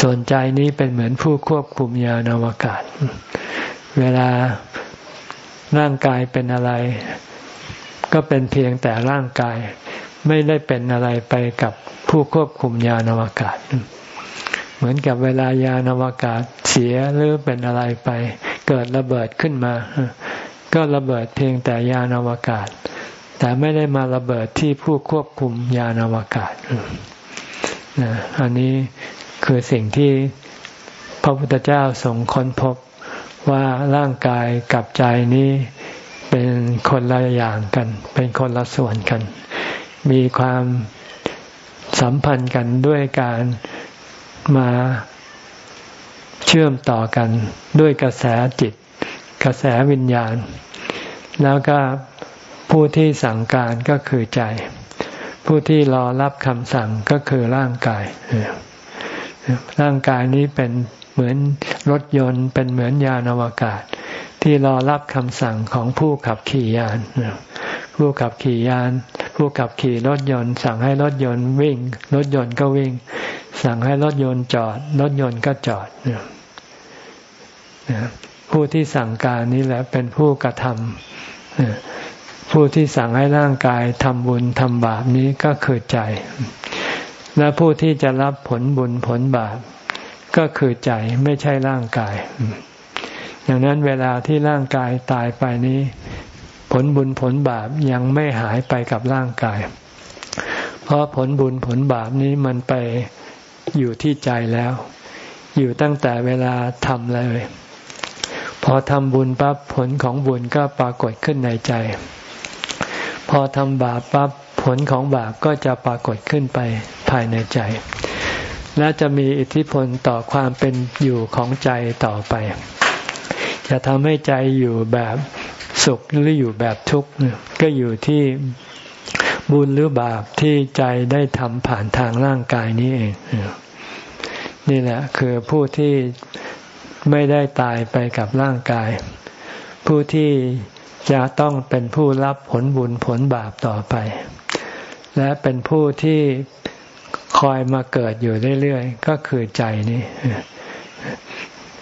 ส่วนใจนี้เป็นเหมือนผู้ควบคุมยานอวกาศ เวลาร่างกายเป็นอะไร ก็เป็นเพียงแต่ร่างกายไม่ได้เป็นอะไรไปกับผู้ควบคุมยานอวกาศ เหมือนกับเวลายานอวกาศเสียหรือเป็นอะไรไป เกิดระเบิดขึ้นมา ก็ระเบิดเพียงแต่ยานอวกาศ แต่ไม่ได้มาระเบิดที่ผู้ควบคุมยานอวกาศอันนี้คือสิ่งที่พระพุทธเจ้าทรงค้นพบว่าร่างกายกับใจนี้เป็นคนละอย่างกัน เป็นคนละส่วนกัน มีความสัมพันธ์กันด้วยการ มาเชื่อมต่อกันด้วยกระแสจิต กระแสวิญญาณ แล้วก็ผู้ที่สั่งการก็คือใจ ผู้ที่รอรับคำสั่งก็คือร่างกาย ร่างกายนี้เป็นเหมือนรถยนต์ เป็นเหมือนยานอวกาศ ที่รอรับคำสั่งของผู้ขับขี่ยาน ผู้ขับขี่ยาน ผู้ขับขี่รถยนต์ สั่งให้รถยนต์วิ่ง รถยนต์ก็วิ่ง สั่งให้รถยนต์จอด รถยนต์ก็จอดผู้ที่สั่งการนี้แหละเป็นผู้กระทำผู้ที่สั่งให้ร่างกายทำบุญทำบาปนี้ก็คือใจ และผู้ที่จะรับผลบุญผลบาป ก็คือใจไม่ใช่ร่างกายอย่างนั้นเวลาที่ร่างกายตายไปนี้ ลบุญผลบาปยังไม่หายไปกับร่างกาย เพราะผลบุญผลบาปนี้มันไปอยู่ที่ใจแล้ว อยู่ตั้งแต่เวลาทำเลย พอทำบุญปั๊บผลของบุญก็ปรากฏขึ้นในใจ พอทำบาปปั๊บผลของบาปก็จะปรากฏขึ้นไปภายในใจ และจะมีอิทธิพลต่อความเป็นอยู่ของใจต่อไป จะทำให้ใจอยู่แบบ สุขหรืออยู่แบบทุกข์ก็อยู่ที่บุญหรือบาปที่ใจได้ทำผ่านทางร่างกายนี้เองนี่แหละ คือผู้ที่ไม่ได้ตายไปกับร่างกาย ผู้ที่จะต้องเป็นผู้รับผลบุญผลบาปต่อไป และเป็นผู้ที่คอยมาเกิดอยู่เรื่อยๆ ก็คือใจนี่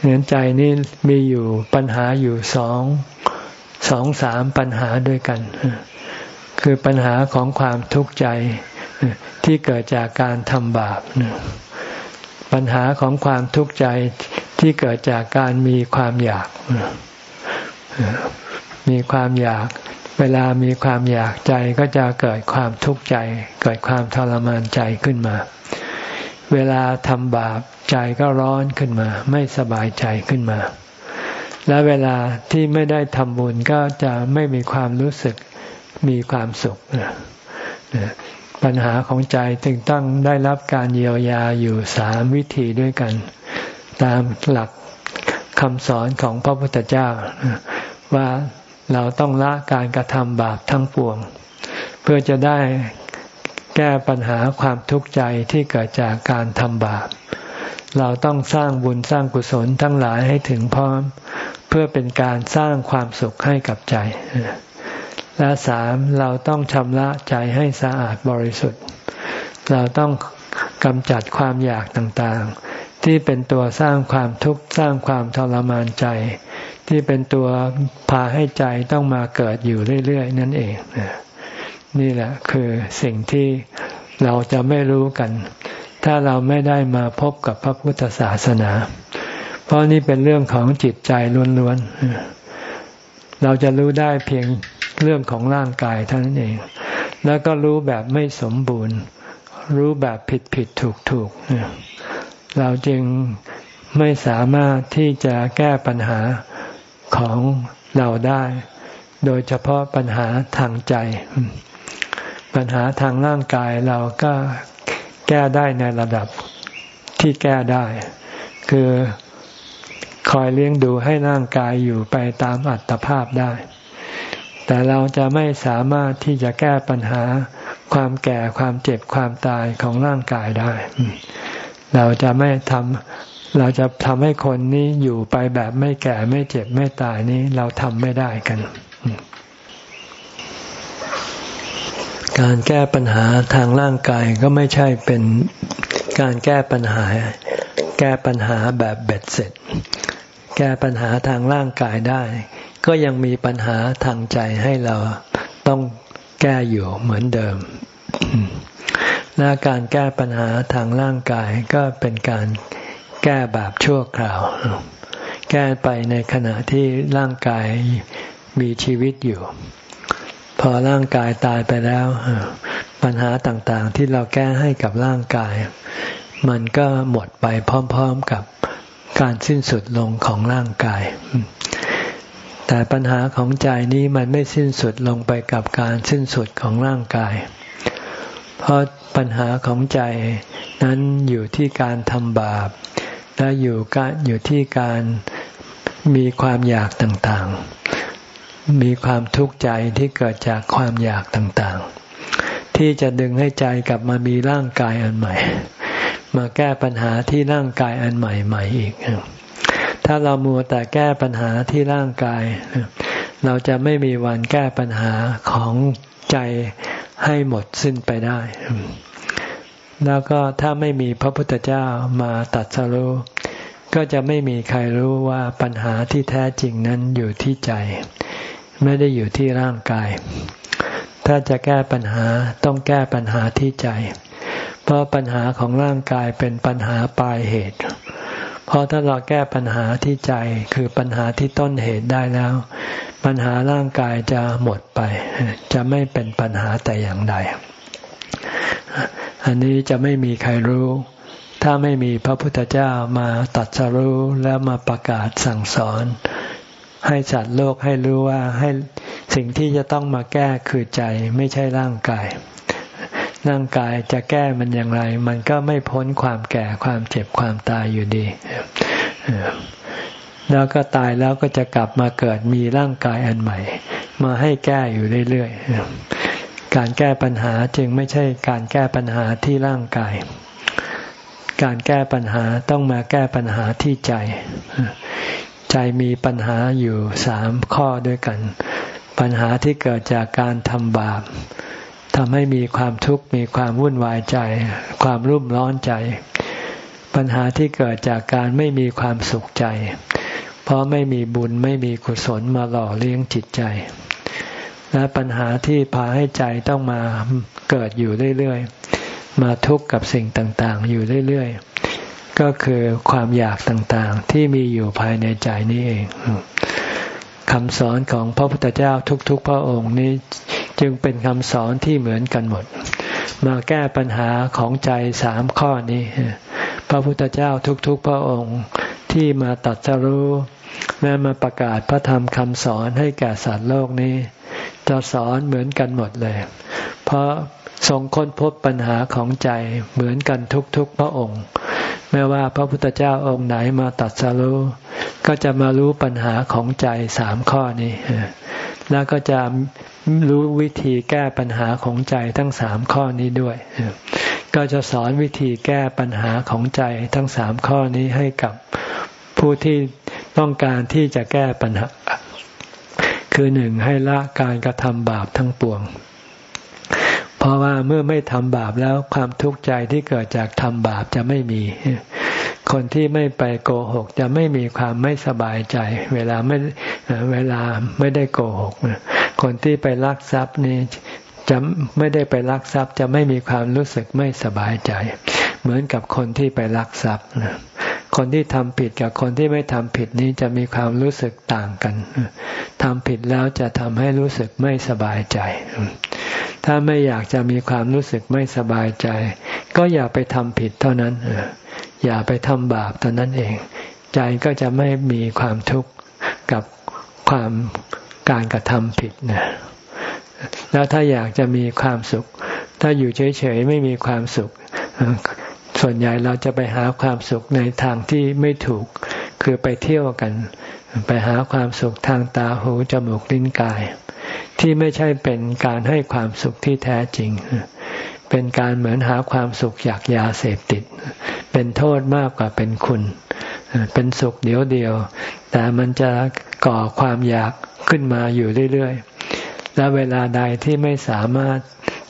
เห็นใจนี่มีอยู่ปัญหาอยู่สอง สองสามปัญหาด้วยกัน คือปัญหาของความทุกข์ใจที่เกิดจากการทำบาป ปัญหาของความทุกข์ใจที่เกิดจากการมีความอยาก มีความอยาก เวลามีความอยากใจก็จะเกิดความทุกข์ใจ เกิดความทรมานใจขึ้นมา เวลาทำบาปใจก็ร้อนขึ้นมา ไม่สบายใจขึ้นมา และเวลาที่ไม่ได้ทำบุญก็จะไม่มีความรู้สึกมีความสุข ปัญหาของใจจึงต้องได้รับการเยียวยาอยู่สามวิธีด้วยกัน ตามหลักคำสอนของพระพุทธเจ้า ว่าเราต้องละการกระทำบาปทั้งปวง เพื่อจะได้แก้ปัญหาความทุกข์ใจที่เกิดจากการทำบาป เราต้องสร้างบุญสร้างกุศลทั้งหลายให้ถึงพร้อม พื่อเป็นการสร้างความสุขให้กับใจ และสามเราต้องชำระใจให้สะอาดบริสุทธิ์ เราต้องกำจัดความอยากต่างๆ ที่เป็นตัวสร้างความทุกข์สร้างความทรมานใจ ที่เป็นตัวพาให้ใจต้องมาเกิดอยู่เรื่อยๆ นั่นเอง นี่แหละคือสิ่งที่เราจะไม่รู้กัน ถ้าเราไม่ได้มาพบกับพระพุทธศาสนา เพราะนี่เป็นเรื่องของจิตใจล้วนๆ เราจะรู้ได้เพียงเรื่องของร่างกายเท่านั้นเอง แล้วก็รู้แบบไม่สมบูรณ์ รู้แบบผิดผิดถูกถูกเราจึงไม่สามารถที่จะแก้ปัญหาของเราได้ โดยเฉพาะปัญหาทางใจ ปัญหาทางร่างกายเราก็แก้ได้ในระดับที่แก้ได้ คือ คอยเลี้ยงดูให้ร่างกายอยู่ไปตามอัตภาพได้ แต่เราจะไม่สามารถที่จะแก้ปัญหาความแก่ความเจ็บความตายของร่างกายได้ เราจะไม่ทำเราจะทำให้คนนี้อยู่ไปแบบไม่แก่ไม่เจ็บไม่ตายนี้เราทำไม่ได้กัน การแก้ปัญหาทางร่างกายก็ไม่ใช่เป็นการแก้ปัญหา แก้ปัญหาแบบเบ็ดเสร็จ แก้ปัญหาทางร่างกายได้ ก็ยังมีปัญหาทางใจให้เราต้องแก้อยู่เหมือนเดิมและการแก้ปัญหาทางร่างกายก็เป็นการแก้แบบชั่วคราว แก้ไปในขณะที่ร่างกายมีชีวิตอยู่ พอร่างกายตายไปแล้ว ปัญหาต่างๆที่เราแก้ให้กับร่างกาย มันก็หมดไปพร้อม ๆกับ การสิ้นสุดลงของร่างกาย แต่ปัญหาของใจนี้มันไม่สิ้นสุดลงไปกับการสิ้นสุดของร่างกาย เพราะปัญหาของใจนั้นอยู่ที่การทำบาป และอยู่การอยู่ที่การมีความอยากต่างๆ มีความทุกข์ใจที่เกิดจากความอยากต่างๆ ที่จะดึงให้ใจกลับมามีร่างกายอันใหม่ มาแก้ปัญหาที่ร่างกายอันใหม่ใหม่อีก ถ้าเรามัวแต่แก้ปัญหาที่ร่างกาย เราจะไม่มีวันแก้ปัญหาของใจให้หมดสิ้นไปได้ แล้วก็ถ้าไม่มีพระพุทธเจ้ามาตัดสรู้ก็จะไม่มีใครรู้ว่าปัญหาที่แท้จริงนั้นอยู่ที่ใจ ไม่ได้อยู่ที่ร่างกาย ถ้าจะแก้ปัญหาต้องแก้ปัญหาที่ใจ เพราะปัญหาของร่างกายเป็นปัญหาปลายเหตุ เพราะถ้าเราแก้ปัญหาที่ใจคือปัญหาที่ต้นเหตุได้แล้ว ปัญหาร่างกายจะหมดไป จะไม่เป็นปัญหาแต่อย่างใด อันนี้จะไม่มีใครรู้ ถ้าไม่มีพระพุทธเจ้ามาตัดสรู้แล้วมาประกาศสั่งสอน ให้สัตว์โลกให้รู้ว่าให้สิ่งที่จะต้องมาแก้คือใจไม่ใช่ร่างกาย ร่างกายจะแก้มันอย่างไร มันก็ไม่พ้นความแก่ความเจ็บความตายอยู่ดีแล้วก็ตายแล้วก็จะกลับมาเกิดมีร่างกายอันใหม่ มาให้แก้อยู่เรื่อยๆ การแก้ปัญหาจึงไม่ใช่การแก้ปัญหาที่ร่างกาย การแก้ปัญหาต้องมาแก้ปัญหาที่ใจ ใจมีปัญหาอยู่สามข้อด้วยกัน ปัญหาที่เกิดจากการทำบาป ทำให้มีความทุกข์มีความวุ่นวายใจ ความรุ่มร้อนใจ ปัญหาที่เกิดจากการไม่มีความสุขใจ เพราะไม่มีบุญไม่มีกุศลมาหล่อเลี้ยงจิตใจ และปัญหาที่พาให้ใจต้องมาเกิดอยู่เรื่อยๆ มาทุกข์กับสิ่งต่างๆ อยู่เรื่อยๆ ก็คือความอยากต่างๆ ที่มีอยู่ภายในใจนี้เองคำสอนของพระพุทธเจ้าทุกๆ พระองค์นี้ จึงเป็นคำสอนที่เหมือนกันหมด มาแก้ปัญหาของใจสามข้อนี้ พระพุทธเจ้าทุกๆพระองค์ที่มาตัดสรู้และมาประกาศพระธรรมคำสอนให้แก่สัตว์โลกนี้ จะสอนเหมือนกันหมดเลย เพราะทรงค้นพบปัญหาของใจเหมือนกันทุกๆพระองค์ ไม่ว่าพระพุทธเจ้าองค์ไหนมาตัดสรู้ก็จะมารู้ปัญหาของใจสามข้อนี้ แล้วก็จะรู้วิธีแก้ปัญหาของใจทั้งสามข้อนี้ด้วย ก็จะสอนวิธีแก้ปัญหาของใจทั้งสามข้อนี้ให้กับผู้ที่ต้องการที่จะแก้ปัญหา คือหนึ่งให้ละการกระทำบาปทั้งปวง ราะว่าเมื่อไม่ทำบาปแล้วความทุกข์ใจที่เกิดจากทำบาปจะไม่มี คนที่ไม่ไปโกหก จะไม่มีความไม่สบายใจ เวลาไม่เวลาไม่ได้โกหก คนที่ไปลักทรัพย์นี่จะไม่ได้ไปลักทรัพย์ จะไม่มีความรู้สึกไม่สบายใจ เหมือนกับคนที่ไปลักทรัพย์ คนที่ทำผิดกับคนที่ไม่ทำผิดนี้จะมีความรู้สึกต่างกันทำผิดแล้วจะทำให้รู้สึกไม่สบายใจ ถ้าไม่อยากจะมีความรู้สึกไม่สบายใจ ก็อย่าไปทำผิดเท่านั้นอย่าไปทำบาปตอนนั้นเอง ใจก็จะไม่มีความทุกข์กับความการกระทำผิดนะแล้วถ้าอยากจะมีความสุข ถ้าอยู่เฉยๆไม่มีความสุข ส่วนใหญ่เราจะไปหาความสุขในทางที่ไม่ถูก คือไปเที่ยวกัน ไปหาความสุขทางตาหูจมูกลิ้นกาย ที่ไม่ใช่เป็นการให้ความสุขที่แท้จริง เป็นการเหมือนหาความสุขอยากยาเสพติด เป็นโทษมากกว่าเป็นคุณ เป็นสุขเดียวเดียว แต่มันจะก่อความอยากขึ้นมาอยู่เรื่อยๆ และเวลาใดที่ไม่สามารถ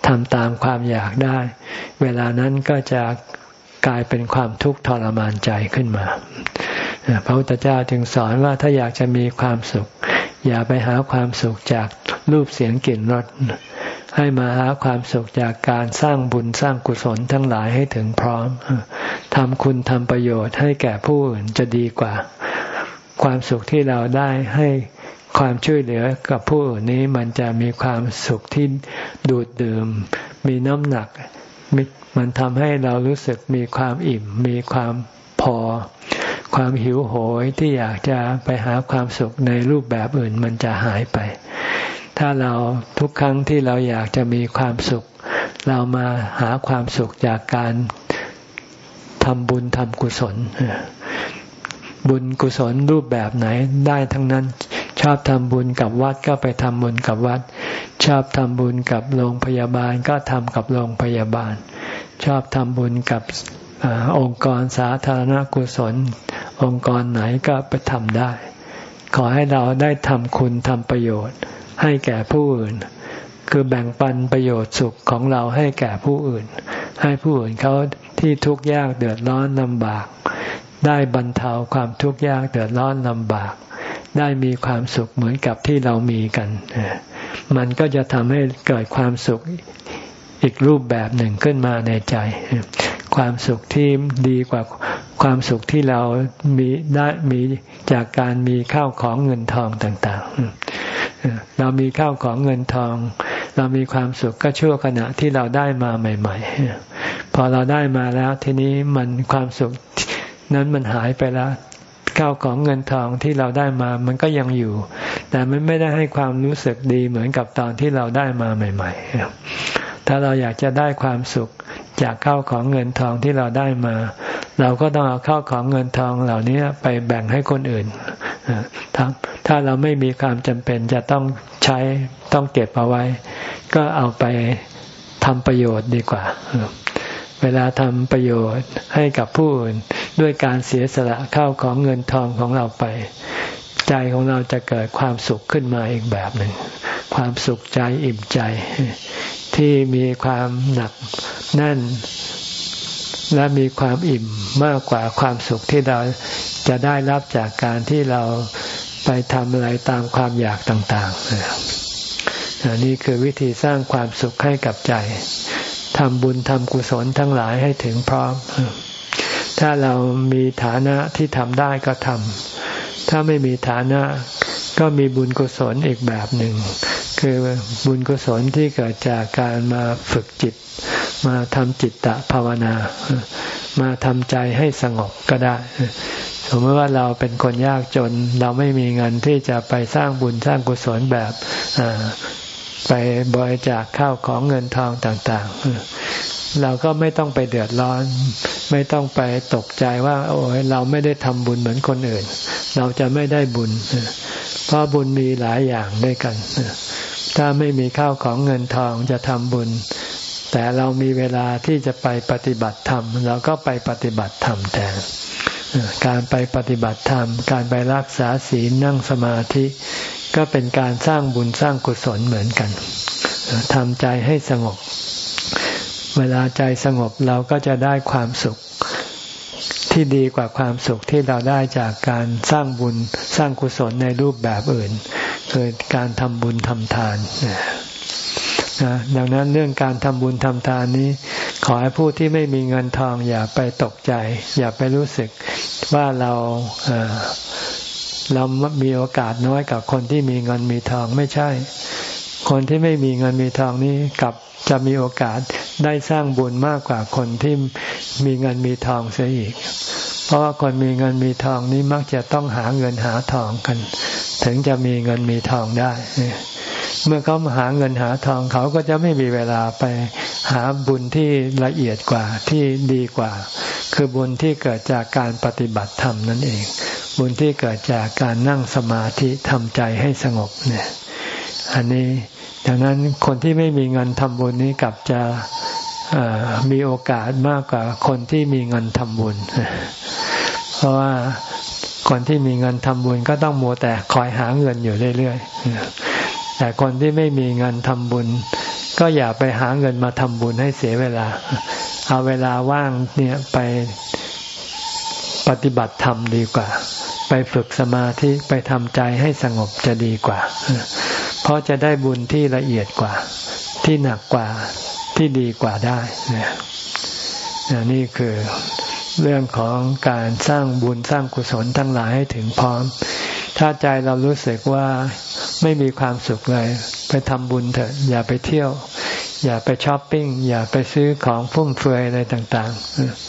ทำตามความอยากได้ เวลานั้นก็จะ กลายเป็นความทุกข์ทรมานใจขึ้นมาพระพุทธเจ้าจึงสอนว่าถ้าอยากจะมีความสุข อย่าไปหาความสุขจากรูปเสียงกลิ่นรสให้มาหาความสุขจากการสร้างบุญสร้างกุศลทั้งหลายให้ถึงพร้อมทำคุณทำประโยชน์ให้แก่ผู้อื่นจะดีกว่า ความสุขที่เราได้ให้ความช่วยเหลือกับผู้อื่นนี้มันจะมีความสุขที่ดูดดื่ม มีน้ำหนัก มันทำให้เรารู้สึกมีความอิ่ม มีความพอ ความหิวโหยที่อยากจะไปหาความสุขในรูปแบบอื่นมันจะหายไป ถ้าเราทุกครั้งที่เราอยากจะมีความสุข เรามาหาความสุขจากการทำบุญทำกุศลบุญกุศลรูปแบบไหนได้ทั้งนั้น อบทำบุญกับวัดก็ไปทำบุญกับวัด ชอบทำบุญกับโรงพยาบาลก็ทำกับโรงพยาบาล ชอบทำบุญกับอองค์กรสาธารณกุศล องค์กรไหนก็ไปทำได้ ขอให้เราได้ทำคุณทำประโยชน์ ให้แก่ผู้อื่น คือแบ่งปันประโยชน์สุขของเราให้แก่ผู้อื่น ให้ผู้อื่นเขาที่ทุกข์ยากเดือดร้อนลำบาก ได้บรรเทาความทุกข์ยากเดือดร้อนลำบาก ได้มีความสุขเหมือนกับที่เรามีกัน มันก็จะทำให้เกิดความสุขอีกรูปแบบหนึ่งขึ้นมาในใจ ความสุขที่ดีกว่าความสุขที่เรามีได้มีจากการมีข้าวของเงินทองต่างๆ เรามีข้าวของเงินทอง เรามีความสุขก็ชั่วขณะที่เราได้มาใหม่ ๆ พอเราได้มาแล้วทีนี้มันความสุขนั้นมันหายไปแล้ว ข้าวของเงินทองที่เราได้มามันก็ยังอยู่ แต่มันไม่ได้ให้ความรู้สึกดีเหมือนกับตอนที่เราได้มาใหม่ ๆ ถ้าเราอยากจะได้ความสุขจากข้าวของเงินทองที่เราได้มา เราก็ต้องเอาข้าวของเงินทองเหล่านี้ไปแบ่งให้คนอื่นถ้าเราไม่มีความจำเป็นจะต้องใช้ต้องเก็บเอาไว้ ก็เอาไปทำประโยชน์ดีกว่า เวลาทำประโยชน์ให้กับผู้อื่นด้วยการเสียสละเข้าของเงินทองของเราไป ใจของเราจะเกิดความสุขขึ้นมาอีกแบบหนึ่ง ความสุขใจอิ่มใจ ที่มีความหนักแน่น และมีความอิ่มมากกว่าความสุขที่เราจะได้รับจากการที่เราไปทำอะไรตามความอยากต่างๆนี่คือวิธีสร้างความสุขให้กับใจ ทำบุญทำกุศลทั้งหลายให้ถึงพร้อม ถ้าเรามีฐานะที่ทำได้ก็ทำถ้าไม่มีฐานะก็มีบุญกุศลอีกแบบหนึ่ง คือบุญกุศลที่เกิดจากการมาฝึกจิต มาทำจิตตภาวนา มาทำใจให้สงบก็ได้ สมมติว่าเราเป็นคนยากจน เราไม่มีเงินที่จะไปสร้างบุญสร้างกุศลแบบ ไปบริจาคข้าวของเงินทองต่างๆ เราก็ไม่ต้องไปเดือดร้อน ไม่ต้องไปตกใจว่า โอ้ยเราไม่ได้ทำบุญเหมือนคนอื่น เราจะไม่ได้บุญ เพราะบุญมีหลายอย่างด้วยกัน ถ้าไม่มีข้าวของเงินทองจะทำบุญ แต่เรามีเวลาที่จะไปปฏิบัติธรรมเราก็ไปปฏิบัติธรรมแทนการไปปฏิบัติธรรม การไปรักษาศีลนั่งสมาธิ ก็เป็นการสร้างบุญสร้างกุศลเหมือนกันทำใจให้สงบ เวลาใจสงบเราก็จะได้ความสุขที่ดีกว่าความสุขที่เราได้จากการสร้างบุญสร้างกุศลในรูปแบบอื่นคือการทำบุญทำทานนะดังนั้นเรื่องการทำบุญทำทานนี้ ขอให้ผู้ที่ไม่มีเงินทองอย่าไปตกใจ อย่าไปรู้สึกว่าเรา เรามีโอกาสน้อยกับคนที่มีเงินมีทองไม่ใช่ คนที่ไม่มีเงินมีทองนี้กับจะมีโอกาสได้สร้างบุญมากกว่าคนที่มีเงินมีทองเสียอีก เพราะว่าคนมีเงินมีทองนี้มักจะต้องหาเงินหาทองกัน ถึงจะมีเงินมีทองได้ เมื่อเขาหาเงินหาทองเขาก็จะไม่มีเวลาไปหาบุญที่ละเอียดกว่าที่ดีกว่า คือบุญที่เกิดจากการปฏิบัติธรรมนั่นเอง บุญที่เกิดจากการนั่งสมาธิทำใจให้สงบเนี่ย อันนี้ดังนั้นคนที่ไม่มีเงินทำบุญนี้กลับจะมีโอกาสมากกว่าคนที่มีเงินทำบุญ เพราะว่าคนที่มีเงินทำบุญก็ต้องมัวแต่คอยหาเงินอยู่เรื่อยๆ แต่คนที่ไม่มีเงินทำบุญ ก็อย่าไปหาเงินมาทำบุญให้เสียเวลา เอาเวลาว่างเนี่ยไปปฏิบัติธรรมดีกว่า ไปฝึกสมาธิไปทำใจให้สงบจะดีกว่า เพราะจะได้บุญที่ละเอียดกว่า ที่หนักกว่าที่ดีกว่าได้นี่ยนี่คือเรื่องของการสร้างบุญสร้างกุศลทั้งหลายให้ถึงพร้อม ถ้าใจเรารู้สึกว่าไม่มีความสุขเลย ไปทำบุญเถอะ อย่าไปเที่ยว อย่าไปช้อปปิ้ง อย่าไปซื้อของฟุ่มเฟือยอะไรต่าง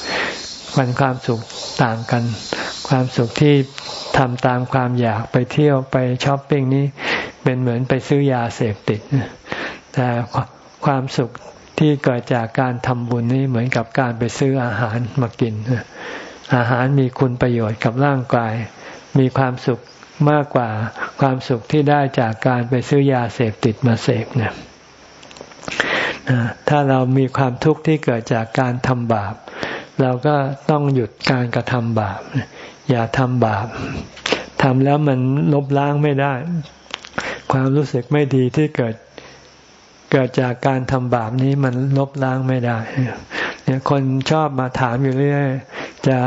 ๆมันความสุขต่างกัน ความสุขที่ทำตามความอยากไปเที่ยวไปช้อปปิ้งนี้เป็นเหมือนไปซื้อยาเสพติด แต่ความสุขที่เกิดจากการทำบุญนี้เหมือนกับการไปซื้ออาหารมากิน อาหารมีคุณประโยชน์กับร่างกาย มีความสุขมากกว่าความสุขที่ได้จากการไปซื้อยาเสพติดมาเสพเนี่ยถ้าเรามีความทุกข์ที่เกิดจากการทำบาป เราก็ต้องหยุดการกระทำบาป อย่าทำบาปทำแล้วมันลบล้างไม่ได้ ความรู้สึกไม่ดีที่เกิดเกิดจากการทำบาปนี้มันลบล้างไม่ได้เนี่ยคนชอบมาถามอยู่เรื่อยจะ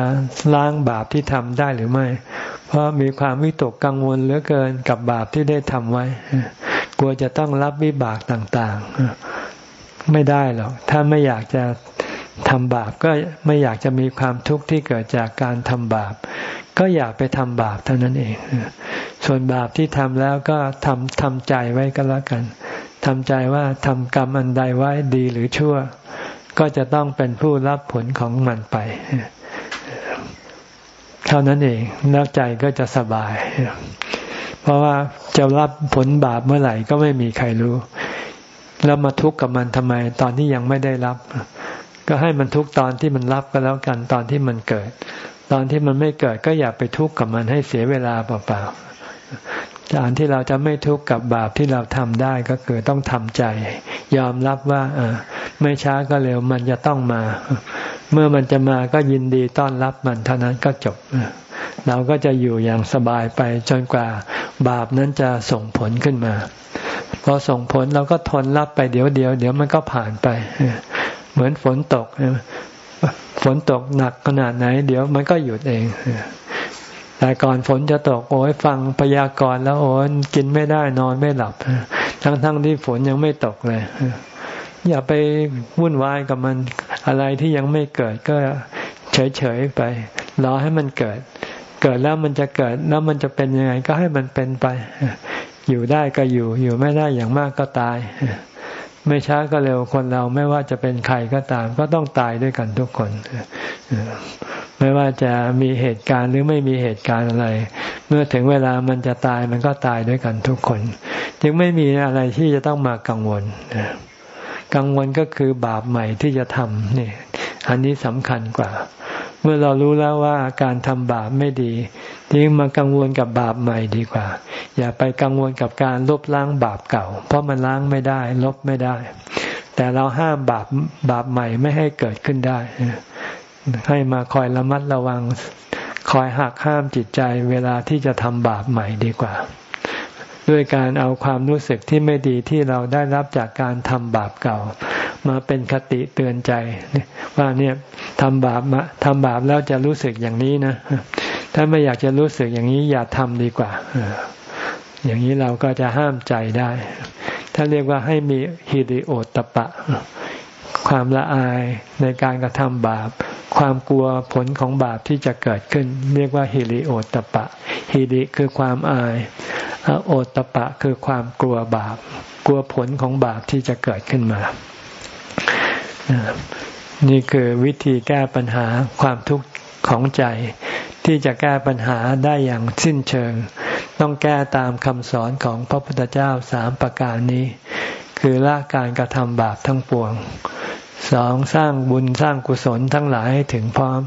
ล้างบาปที่ทำได้หรือไม่ เพราะมีความวิตกกังวลเหลือเกินกับบาปที่ได้ทำไว้ กลัวจะต้องรับวิบากต่างๆ ไม่ได้หรอก ถ้าไม่อยากจะ ทำบาปก็ไม่อยากจะมีความทุกข์ที่เกิดจากการทำบาป ก็อย่าไปทำบาปเท่านั้นเอง ส่วนบาปที่ทำแล้วก็ทำทำใจไว้ก็แล้วกันทำใจว่าทำกรรมอันใดไว้ดีหรือชั่ว ก็จะต้องเป็นผู้รับผลของมันไป เท่านั้นเองแล้วใจก็จะสบาย เพราะว่าจะรับผลบาปเมื่อไหร่ก็ไม่มีใครรู้ แล้วมาทุกข์กับมันทำไม ตอนที่ยังไม่ได้รับ ก็ให้มันทุกตอนที่มันรับก็แล้วกันตอนที่มันเกิด ตอนที่มันไม่เกิดก็อย่าไปทุกข์กับมันให้เสียเวลาเปล่าๆการที่เราจะไม่ทุกข์กับบาปที่เราทำได้ก็คือต้องทำใจ ยอมรับว่าอไม่ช้าก็เร็วมันจะต้องมา เมื่อมันจะมาก็ยินดีต้อนรับมันเท่านั้นก็จบเราก็จะอยู่อย่างสบายไปจนกว่าบาปนั้นจะส่งผลขึ้นมา พอส่งผลเราก็ทนรับไปเดี๋ยวเดียว เดี๋ยวมันก็ผ่านไป เหมือนฝนตกฝนตกหนักขนาดไหน เดี๋ยวมันก็หยุดเองแต่ก่อนฝนจะตกโอ้ยฟังพยากรณ์แล้วโอ้ยกินไม่ได้นอนไม่หลับ ทั้งๆทที่ฝนยังไม่ตกเลย อย่าไปวุ่นวายกับมันอะไรที่ยังไม่เกิดก็เฉยๆไป รอให้มันเกิด เกิดแล้วมันจะเกิดแล้วมันจะเป็นยังไงก็ให้มันเป็นไป อยู่ได้ก็อยู่ อยู่ไม่ได้อย่างมากก็ตาย ไม่ช้าก็เร็วคนเราไม่ว่าจะเป็นใครก็ตาม ก็ต้องตายด้วยกันทุกคน ไม่ว่าจะมีเหตุการณ์หรือไม่มีเหตุการณ์อะไร เมื่อถึงเวลามันจะตายมันก็ตายด้วยกันทุกคน จึงไม่มีอะไรที่จะต้องมากังวลกังวลก็คือบาปใหม่ที่จะทำนี่อันนี้สำคัญกว่า เมื่อเรารู้แล้วว่าการทำบาปไม่ดี ยิ่งมากังวลกับบาปใหม่ดีกว่า อย่าไปกังวลกับการลบล้างบาปเก่า เพราะมันล้างไม่ได้ ลบไม่ได้ แต่เราห้ามบาปบาปใหม่ไม่ให้เกิดขึ้นได้ ให้มาคอยระมัดระวัง คอยหักห้ามจิตใจเวลาที่จะทำบาปใหม่ดีกว่า ด้วยการเอาความรู้สึกที่ไม่ดีที่เราได้รับจากการทำบาปเก่า มาเป็นคติเตือนใจ ว่าเนี่ยทำบาปมาทำบาปแล้วจะรู้สึกอย่างนี้นะถ้าไม่อยากจะรู้สึกอย่างนี้อย่าทำดีกว่าอย่างนี้เราก็จะห้ามใจได้ ถ้าเรียกว่าให้มีฮิริโอตปะ ความละอายในการกระทำบาป ความกลัวผลของบาปที่จะเกิดขึ้น เรียกว่าฮิริโอตปะฮิริคือความอาย โอตปะคือความกลัวบาป กลัวผลของบาปที่จะเกิดขึ้นมา นี่คือวิธีแก้ปัญหาความทุกข์ของใจ ที่จะแก้ปัญหาได้อย่างสิ้นเชิง ต้องแก้ตามคำสอนของพระพุทธเจ้าสามประการนี้ คือละการกระทำบาปทั้งปวง สองสร้างบุญสร้างกุศลทั้งหลายให้ถึงพร้อม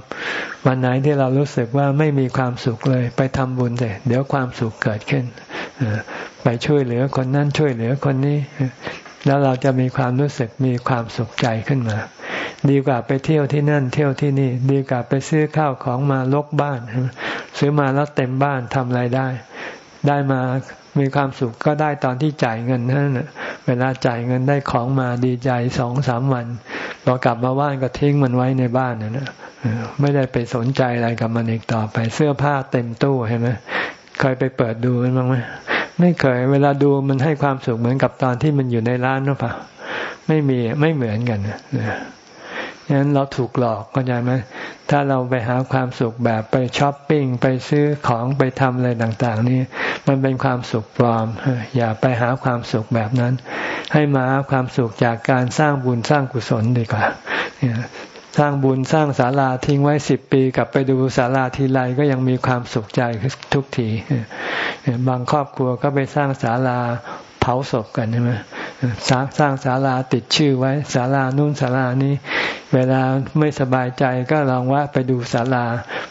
วันไหนที่เรารู้สึกว่าไม่มีความสุขเลย ไปทำบุญเลยเดี๋ยวความสุขเกิดขึ้นไปช่วยเหลือคนนั้นช่วยเหลือคนนี้ แล้วเราจะมีความรู้สึกมีความสุขใจขึ้นมา ดีกว่าไปเที่ยวที่นั่น เที่ยวที่นี่ ดีกว่าไปซื้อข้าวของมาลกบ้าน ซื้อมาแล้วเต็มบ้านทำอะไรได้ ได้มา มีความสุขก็ได้ตอนที่จ่ายเงินนั่นเวลาจ่ายเงินได้ของมาดีใจสองสามวันพอกลับมาบ้านก็ทิ้งมันไว้ในบ้านนะไม่ได้ไปสนใจอะไรกับมันอีกต่อไป เสื้อผ้าเต็มตู้เห็นไหมเคยไปเปิดดูมันบ้างไหมไม่เคย เวลาดูมันให้ความสุขเหมือนกับตอนที่มันอยู่ในร้านหรือเปล่าไม่มีไม่เหมือนกันนะ ฉะนั้นเราถูกหลอกเข้าใจไหมถ้าเราไปหาความสุขแบบไปช้อปปิ้งไปซื้อของไปทำอะไรต่าง ๆ นี่มันเป็นความสุขปลอม อย่าไปหาความสุขแบบนั้น ให้มาหาความสุขจากการสร้างบุญสร้างกุศลดีกว่าสร้างบุญสร้างศาลาทิ้งไว้สิบปีกลับไปดูศาลาทีไรก็ยังมีความสุขใจทุกทีบางครอบครัวก็ไปสร้างศาลา เผาศพกันใช่ไหมสร้างศาลาติดชื่อไว้ศาลานู่นศาลานี้ เวลาไม่สบายใจก็ลองว่าไปดูศาลา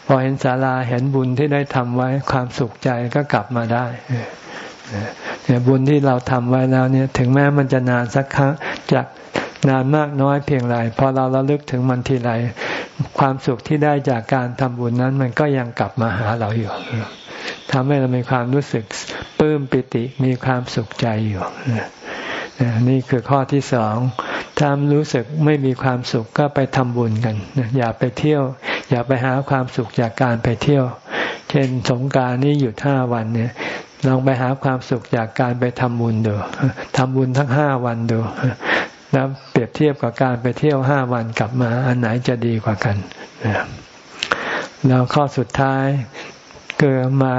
พอเห็นศาลาเห็นบุญที่ได้ทำไว้ความสุขใจก็กลับมาได้เนี่ยบุญที่เราทำไว้แล้วเนี่ย ถึงแม้มันจะนานสักครั้งจากนานมากน้อยเพียงไรพอเราระลึกถึงมันทีไรความสุขที่ได้จากการทำบุญนั้น มันก็ยังกลับมาหาเราอยู่ ทำให้เรามีความรู้สึกปลื้มปิติมีความสุขใจอยู่นี่คือข้อที่สองถ้ารู้สึกไม่มีความสุขก็ไปทำบุญกัน อย่าไปเที่ยว อย่าไปหาความสุขจากการไปเที่ยว เช่นสงการนี่หยุดห้าวันเนี่ยลองไปหาความสุขจากการไปทำบุญดูทำบุญทั้งห้าวันดูแล้วเปรียบเทียบกับการไปเที่ยวห้าวันกลับมา อันไหนจะดีกว่ากันแล้วข้อสุดท้าย คือมา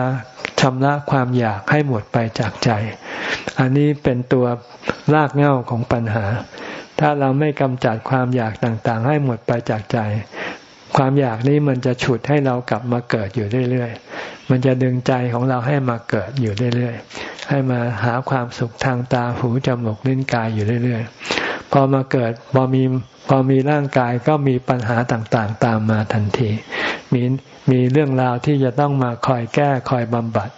ชำระความอยากให้หมดไปจากใจ อันนี้เป็นตัวรากเหง้าของปัญหา ถ้าเราไม่กำจัดความอยากต่างๆ ให้หมดไปจากใจ ความอยากนี้มันจะฉุดให้เรากลับมาเกิดอยู่เรื่อยๆ มันจะดึงใจของเราให้มาเกิดอยู่เรื่อยๆ ให้มาหาความสุขทางตาหูจมูกลิ้นกายอยู่เรื่อยๆ พอมาเกิดพอมีพอมีร่างกายก็มีปัญหาต่างๆ ตามมาทันที มีมีเรื่องราวที่จะต้องมาคอยแก้คอยบำบัด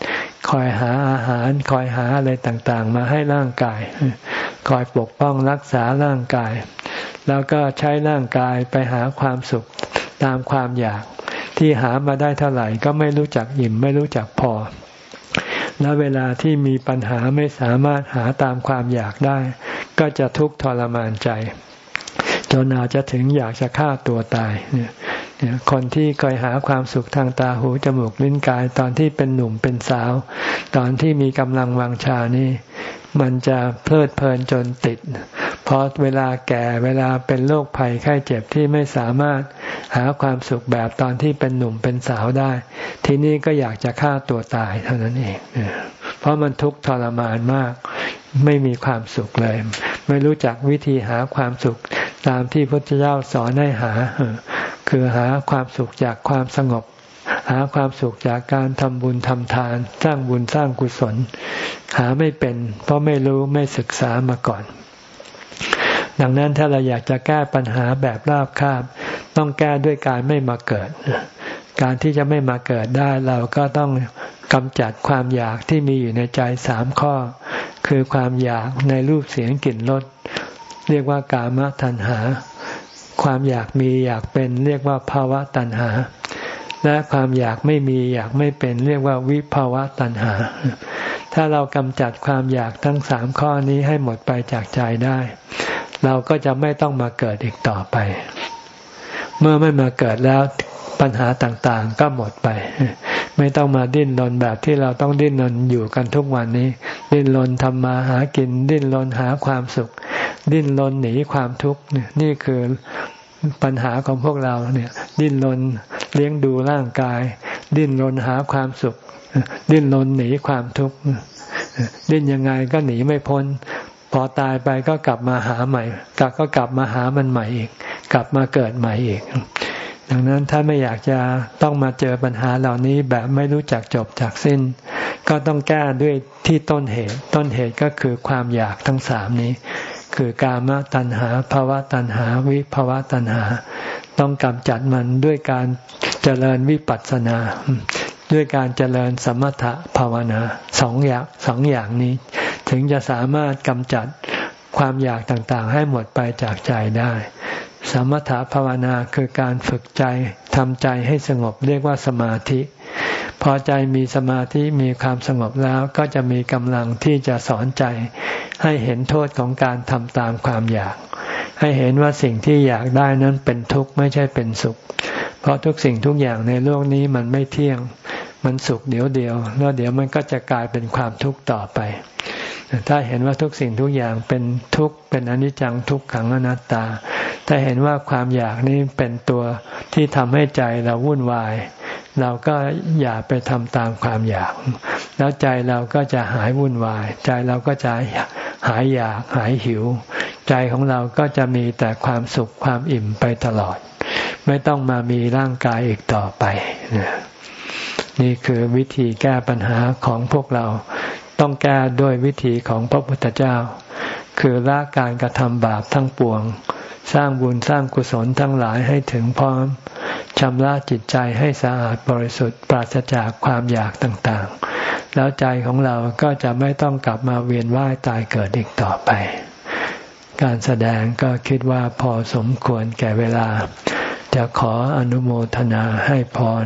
คอยหาอาหาร คอยหาอะไรต่างๆ มาให้ร่างกาย คอยปกป้องรักษาร่างกาย แล้วก็ใช้ร่างกายไปหาความสุขตามความอยาก ที่หามาได้เท่าไหร่ก็ไม่รู้จักอิ่มไม่รู้จักพอ แล้วเวลาที่มีปัญหาไม่สามารถหาตามความอยากได้ ก็จะทุกข์ทรมานใจ จนอาจจะถึงอยากจะฆ่าตัวตายเนี่ย คนที่เคยหาความสุขทางตาหูจมูกลิ้นกาย ตอนที่เป็นหนุ่มเป็นสาว ตอนที่มีกำลังวังชานี่มันจะเพลิดเพลินจนติดพอเวลาแก่เวลาเป็นโรคภัยไข้เจ็บที่ไม่สามารถหาความสุขแบบตอนที่เป็นหนุ่มเป็นสาวได้ ทีนี้ก็อยากจะฆ่าตัวตายเท่านั้นเอง เพราะมันทุกข์ทรมานมาก ไม่มีความสุขเลย ไม่รู้จักวิธีหาความสุขตามที่พระเจ้าสอนให้หา คือหาความสุขจากความสงบ หาความสุขจากการทำบุญทำทาน สร้างบุญสร้างกุศล หาไม่เป็น เพราะไม่รู้ไม่ศึกษามาก่อน ดังนั้นถ้าเราอยากจะแก้ปัญหาแบบราบคาบ ต้องแก้ด้วยการไม่มาเกิด การที่จะไม่มาเกิดได้เราก็ต้องกำจัดความอยากที่มีอยู่ในใจสามข้อ คือความอยากในรูปเสียงกลิ่นรสเรียกว่ากามตัณหา ความอยากมีอยากเป็นเรียกว่าภาวะตัณหา และความอยากไม่มีอยากไม่เป็นเรียกว่าวิภาวะตัณหา ถ้าเรากำจัดความอยากทั้งสามข้อนี้ให้หมดไปจากใจได้ เราก็จะไม่ต้องมาเกิดอีกต่อไป เมื่อไม่มาเกิดแล้วปัญหาต่างๆ ก็หมดไป ไม่ต้องมาดิ้นรนแบบที่เราต้องดิ้นรนอยู่กันทุกวันนี้ ดิ้นรนทำมาหากิน ดิ้นรนหาความสุข ดิ้นรนหนีความทุกข์นี่คือปัญหาของพวกเราเนี่ย ดิ้นรนเลี้ยงดูร่างกาย ดิ้นรนหาความสุข ดิ้นรนหนีความทุกข์ดิ้นยังไงก็หนีไม่พ้น พอตายไปก็กลับมาหาใหม่กลับก็กลับมาหามันใหม่อีก กลับมาเกิดใหม่อีก ดังนั้นถ้าไม่อยากจะต้องมาเจอปัญหาเหล่านี้แบบไม่รู้จักจบจากสิ้น ก็ต้องแก้ด้วยที่ต้นเหตุ ต้นเหตุก็คือความอยากทั้งสามนี้ คือกามตัณหาภาวะตัณหาวิภาวะตัณหา ต้องกำจัดมันด้วยการเจริญวิปัสสนา ด้วยการเจริญสมถะภาวนาสองอย่างสองอย่างนี้ ถึงจะสามารถกำจัดความอยากต่างๆ ให้หมดไปจากใจได้ สมถะภาวนาคือการฝึกใจทำใจให้สงบเรียกว่าสมาธิ พอใจมีสมาธิมีความสงบแล้วก็จะมีกำลังที่จะสอนใจ ให้เห็นโทษของการทำตามความอยาก ให้เห็นว่าสิ่งที่อยากได้นั้นเป็นทุกข์ไม่ใช่เป็นสุข เพราะทุกสิ่งทุกอย่างในโลกนี้มันไม่เที่ยง มันสุขเดี๋ยวเดียว แล้วเดี๋ยวมันก็จะกลายเป็นความทุกข์ต่อไป ถ้าเห็นว่าทุกสิ่งทุกอย่างเป็นทุกข์เป็นอนิจจังทุกขังอนัตตา ถ้าเห็นว่าความอยากนี้เป็นตัวที่ทำให้ใจเราวุ่นวาย เราก็อย่าไปทำตามความอยาก แล้วใจเราก็จะหายวุ่นวาย ใจเราก็จะหายอยากหายหิว ใจของเราก็จะมีแต่ความสุขความอิ่มไปตลอด ไม่ต้องมามีร่างกายอีกต่อไป นี่คือวิธีแก้ปัญหาของพวกเราต้องแก้ด้วยวิธีของพระพุทธเจ้า คือละการกระทำบาปทั้งปวง สร้างบุญสร้างกุศลทั้งหลายให้ถึงพร้อม ชำระจิตใจให้สะอาดบริสุทธิ์ปราศจากความอยากต่างๆ แล้วใจของเราก็จะไม่ต้องกลับมาเวียนว่ายตายเกิดอีกต่อไป การแสดงก็คิดว่าพอสมควรแก่เวลา จะขออนุโมทนาให้พร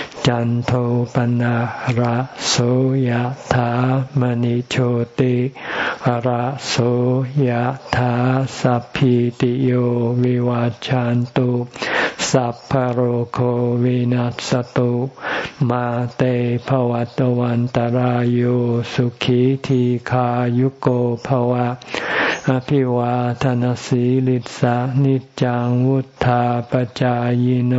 จันโทปนะระโสยธามณิโชติระโสยธาสัพพิติโยวิวาจันตุสัพพโรโควินัสตุ มาเตภวัตวันตารโยสุขีทีขายุโกภวะ อภิวาทนสีลิสานิจังวุธาปจายโน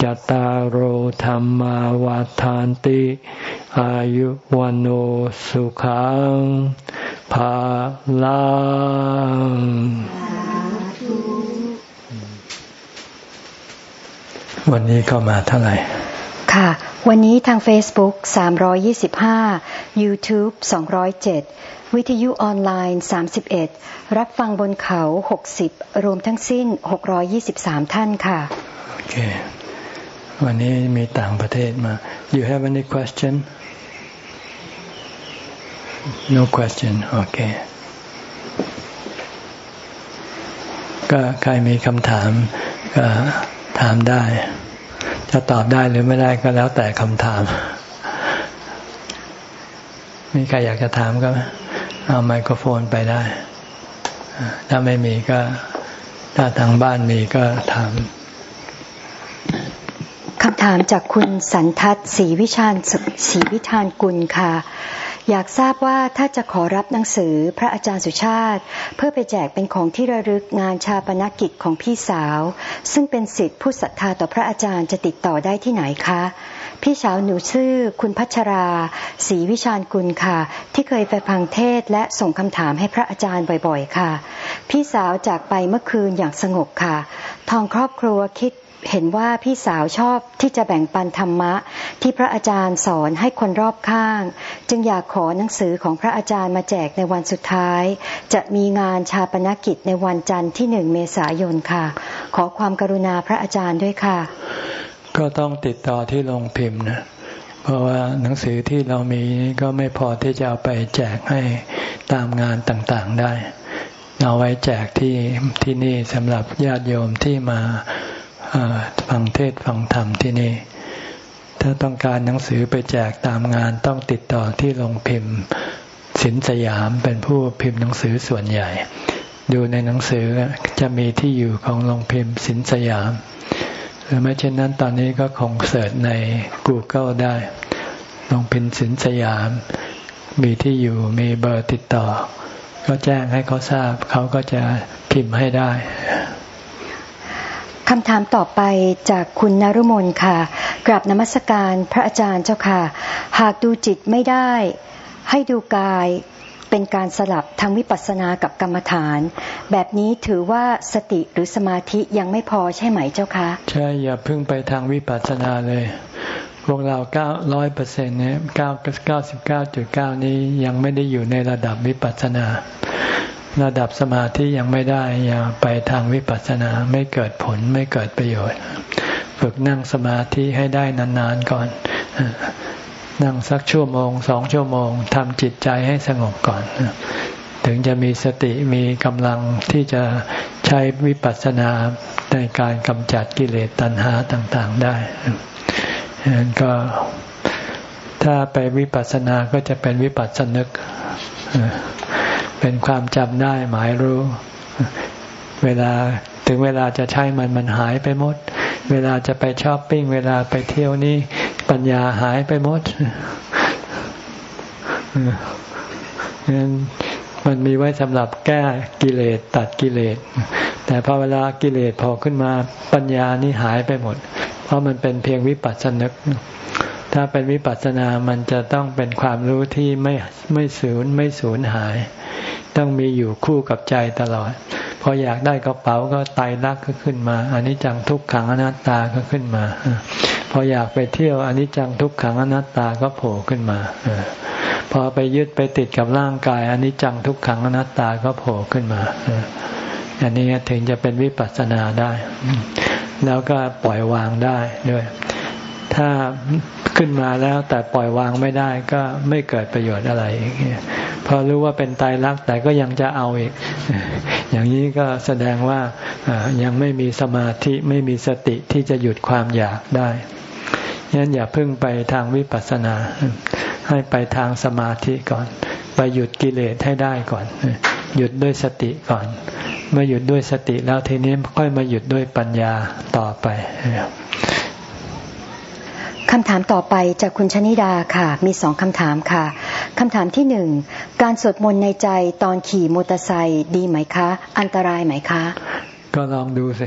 จตารโหธรรมาวาทานติ อายุวันโอสุขังภาลังวันนี้เข้ามาเท่าไหร่ ค่ะ วันนี้ทาง Facebook 325 YouTube 207 วิทยุออนไลน์ 31 รับฟังบนเขา 60 รวมทั้งสิ้น 623 ท่านค่ะ โอเค วันนี้มีต่างประเทศมา You have any question No question โอเค ก็ใครมีคำถามก็ถามได้ จะตอบได้หรือไม่ได้ก็แล้วแต่คำถาม มีใครอยากจะถามก็ เอาไมโครโฟนไปได้ ถ้าไม่มีก็ ถ้าทางบ้านมีก็ถามคำถามจากคุณสันทัศน์ศรีวิชาญศรีวิธานกุลค่ะ อยากทราบว่าถ้าจะขอรับหนังสือพระอาจารย์สุชาติ เพื่อไปแจกเป็นของที่ระลึกงานชาปนกิจของพี่สาว ซึ่งเป็นสิทธิผู้ศรัทธาต่อพระอาจารย์จะติดต่อได้ที่ไหนคะ พี่สาวหนูชื่อคุณพัชราศรีวิชาญกุลค่ะ ที่เคยไปพังเทศและส่งคำถามให้พระอาจารย์บ่อย ๆ ค่ะ พี่สาวจากไปเมื่อคืนอย่างสงบค่ะ ทองครอบครัวคิดเห็นว่าพี่สาวชอบที่จะแบ่งปันธรรมะ ที่พระอาจารย์สอนให้คนรอบข้าง จึงอยากขอหนังสือของพระอาจารย์มาแจกในวันสุดท้าย จะมีงานชาปนกิจในวันจันทร์ที่หนึ่งเมษายนค่ะ ขอความกรุณาพระอาจารย์ด้วยค่ะ ก็ต้องติดต่อที่โรงพิมพ์นะเพราะว่าหนังสือที่เรามีก็ไม่พอที่จะเอาไปแจกให้ตามงานต่างๆได้ เอาไว้แจกที่ที่นี่สำหรับญาติโยมที่มาฟังเทศฟังธรรมที่นี่ ถ้าต้องการหนังสือไปแจกตามงานต้องติดต่อที่โรงพิมพ์สินสยามเป็นผู้พิมพ์หนังสือส่วนใหญ่ ดูในหนังสือจะมีที่อยู่ของโรงพิมพ์สินสยาม หรือไม่เช่นนั้นตอนนี้ก็คงเสิร์ชใน Google ได้โรงพิมพ์สินสยาม มีที่อยู่มีเบอร์ติดต่อ ก็แจ้งให้เขาทราบ เขาก็จะพิมพ์ให้ได้คำถามต่อไปจากคุณนรุมนค่ะกราบนมัสการพระอาจารย์เจ้าค่ะ หากดูจิตไม่ได้ ให้ดูกาย เป็นการสลับทางวิปัสสนากับกรรมฐาน แบบนี้ถือว่าสติหรือสมาธิยังไม่พอใช่ไหมเจ้าคะ ใช่อย่าพึ่งไปทางวิปัสสนาเลย พวกเราเก้าร้อยเปอร์เซ็นต์เนี่ยเก้าเก้าสิบเก้าจุดเก้านี้ยังไม่ได้อยู่ในระดับวิปัสสนา ระดับสมาธิยังไม่ได้อย่าไปทางวิปัสสนาไม่เกิดผลไม่เกิดประโยชน์ ฝึกนั่งสมาธิให้ได้นานๆก่อน นั่งสักชั่วโมงสองชั่วโมงทำจิตใจให้สงบก่อน ถึงจะมีสติมีกำลังที่จะใช้วิปัสสนาในการกำจัดกิเลสตัณหาต่างๆได้ฉะนั้นก็ถ้าไปวิปัสสนาก็จะเป็นวิปัสสนึก เป็นความจำได้หมายรู้ เวลาถึงเวลาจะใช้มันมันหายไปหมด เวลาจะไปช้อปปิ้ง เวลาไปเที่ยวนี่ ปัญญาหายไปหมดงั้นมันมีไว้สำหรับแก้กิเลสตัดกิเลส แต่พอเวลากิเลสพอขึ้นมาปัญญานี่หายไปหมด เพราะมันเป็นเพียงวิปัสสนึก ถ้าเป็นวิปัสสนามันจะต้องเป็นความรู้ที่ไม่ไม่สูญไม่สูญหาย ต้องมีอยู่คู่กับใจตลอด พออยากได้กระเป๋าก็ไตรักก็ขึ้นมาอันนี้จังทุกขังอนัตตาก็ขึ้นมา พออยากไปเที่ยวอันนี้จังทุกขังอนัตตาก็โผล่ขึ้นมาพอไปยึดไปติดกับร่างกายอันนี้จังทุกขังอนัตตาก็โผล่ขึ้นมาอันนี้ถึงจะเป็นวิปัสสนาได้ แล้วก็ปล่อยวางได้ด้วย ถ้าขึ้นมาแล้วแต่ปล่อยวางไม่ได้ก็ไม่เกิดประโยชน์อะไรอีก พอรู้ว่าเป็นตายรักแต่ก็ยังจะเอาอีก อย่างนี้ก็แสดงว่ายังไม่มีสมาธิไม่มีสติที่จะหยุดความอยากได้ยั้นอย่าพึ่งไปทางวิปัสสนา ให้ไปทางสมาธิก่อน ไปหยุดกิเลสให้ได้ก่อน หยุดด้วยสติก่อน เมื่อหยุดด้วยสติแล้วทีนี้ค่อยมาหยุดด้วยปัญญาต่อไป คำถามต่อไปจากคุณชนิดาค่ะ มีสองคำถามค่ะ คำถามที่หนึ่ง การสวดมนต์ในใจตอนขี่มอเตอร์ไซค์ดีไหมคะ อันตรายไหมคะ ก็ลองดูสิ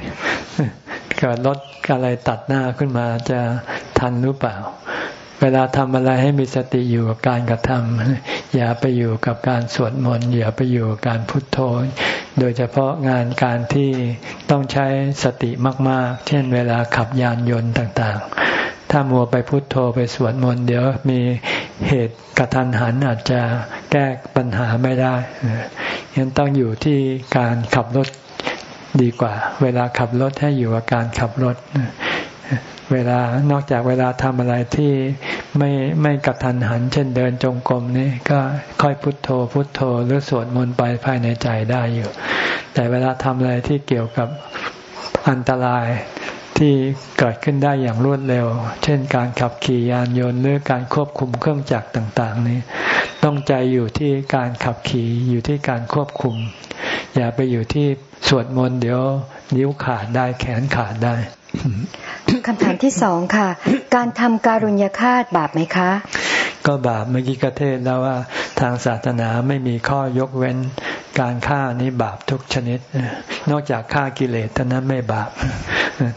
เกิดรถอะไรตัดหน้าขึ้นมาจะทันหรือเปล่า เวลาทำอะไรให้มีสติอยู่กับการกระทำอย่าไปอยู่กับการสวดมนต์อย่าไปอยู่กับการพุทโธ โดยเฉพาะงานการที่ต้องใช้สติมาก ๆ เช่น เวลาขับยานยนต์ต่าง ๆ ถ้ามัวไปพุโทโธไปสวดมนต์เดี๋ยวมีเหตุกระทันหันอาจจะแก้ปัญหาไม่ได้ยังต้องอยู่ที่การขับรถดีกว่า เวลาขับรถให้อยู่กับการขับรถ เวลานอกจากเวลาทำอะไรที่ไม่ไม่กระทันหัน เช่นเดินจงกรมนี่ก็ค่อยพุทโธ พุทโธ หรือสวดมนต์ไปภายในใจได้อยู่ แต่เวลาทำอะไรที่เกี่ยวกับอันตราย ที่เกิดขึ้นได้อย่างรวดเร็ว เช่นการขับขี่ยานยนต์หรือการควบคุมเครื่องจักรต่างๆ นี้ ต้องใจอยู่ที่การขับขี่อยู่ที่การควบคุม อย่าไปอยู่ที่สวดมนต์เดี๋ยวนิ้วขาดได้แขนขาดได้คำถามที่สองค่ะ การทำการุญยฆาตบาปไหมคะ ก็บาปเมื่อกี้กระเทศแล้วว่า ทางศาสนาไม่มีข้อยกเว้น การฆ่านี้บาปทุกชนิด นอกจากฆ่ากิเลสเท่านั้นไม่บาป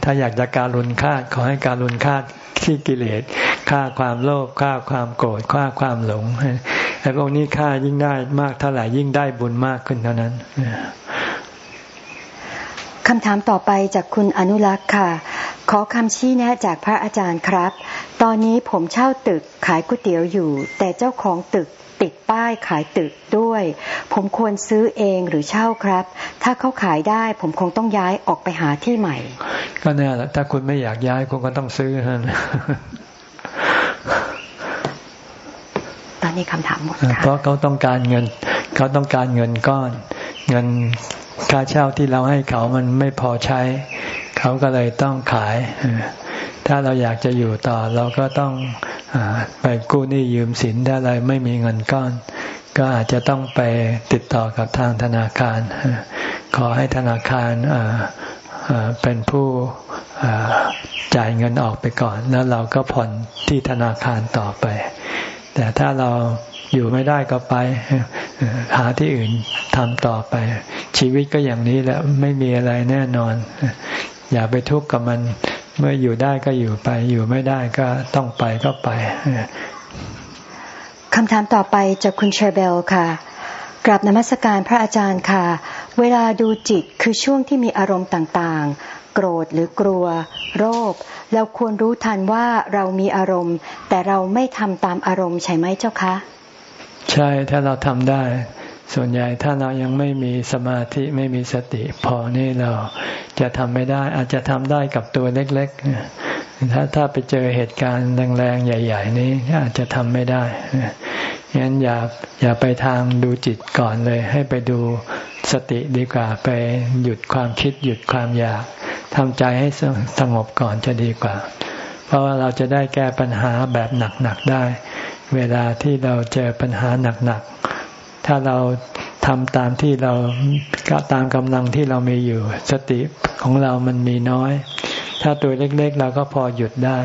ถ้าอยากจะการุณฆ่าขอให้การุณฆ่าที่กิเลสฆ่าความโลภฆ่าความโกรธฆ่าความหลงไอ้พวกนี้ฆ่ายิ่งได้มากเท่าไหร่ยิ่งได้บุญมากขึ้นเท่านั้นคำถามต่อไปจากคุณอนุรักษ์ค่ะ ขอคำชี้แนะจากพระอาจารย์ครับ ตอนนี้ผมเช่าตึกขายก๋วยเตี๋ยวอยู่ แต่เจ้าของตึก ติดป้ายขายตึกด้วย ผมควรซื้อเองหรือเช่าครับ ถ้าเขาขายได้ผมคงต้องย้ายออกไปหาที่ใหม่ ก็แน่แหละถ้าคุณไม่อยากย้ายคุณก็ต้องซื้อฮะตอนนี้คำถามหมดค่ะเพราะเขาต้องการเงิน เขาต้องการเงินก้อน เงินค่าเช่าที่เราให้เขามันไม่พอใช้ เขาก็เลยต้องขาย ถ้าเราอยากจะอยู่ต่อเราก็ต้องอไปกู้หนี้ยืมสินถ้าเราไม่มีเงินก้อน ก็อาจจะต้องไปติดต่อกับทางธนาคาร ขอให้ธนาคารเป็นผู้จ่ายเงินออกไปก่อน แล้วเราก็ผ่อนที่ธนาคารต่อไป แต่ถ้าเราอยู่ไม่ได้ก็ไป หาที่อื่นทำต่อไป ชีวิตก็อย่างนี้แหละไม่มีอะไรแน่นอน อย่าไปทุกข์กับมัน เมื่ออยู่ได้ก็อยู่ไป อยู่ไม่ได้ก็ต้องไปก็ไปคำถามต่อไปจากคุณเชอร์เบลค่ะกราบนมัสการพระอาจารย์ค่ะ เวลาดูจิตคือช่วงที่มีอารมณ์ต่างๆ โกรธหรือกลัว โรค เราควรรู้ทันว่าเรามีอารมณ์ แต่เราไม่ทำตามอารมณ์ใช่ไหมเจ้าคะ ใช่ถ้าเราทำได้ ส่วนใหญ่ถ้าเรายังไม่มีสมาธิไม่มีสติ พอนี่เราจะทำไม่ได้ อาจจะทำได้กับตัวเล็กๆ ถ้าถ้าไปเจอเหตุการณ์แรงๆ ใหญ่ ๆ นี้อาจจะทำไม่ได้งั้นอย่าอย่าไปทางดูจิตก่อนเลย ให้ไปดูสติดีกว่าไปหยุดความคิดหยุดความอยากทำใจให้สงบก่อนจะดีกว่า เพราะว่าเราจะได้แก้ปัญหาแบบหนักๆได้ เวลาที่เราเจอปัญหาหนักๆ ถ้าเราทำตามที่เราก็ตามกำลังที่เรามีอยู่ สติของเรามันมีน้อย ถ้าตัวเล็กๆ เราก็พอหยุดได้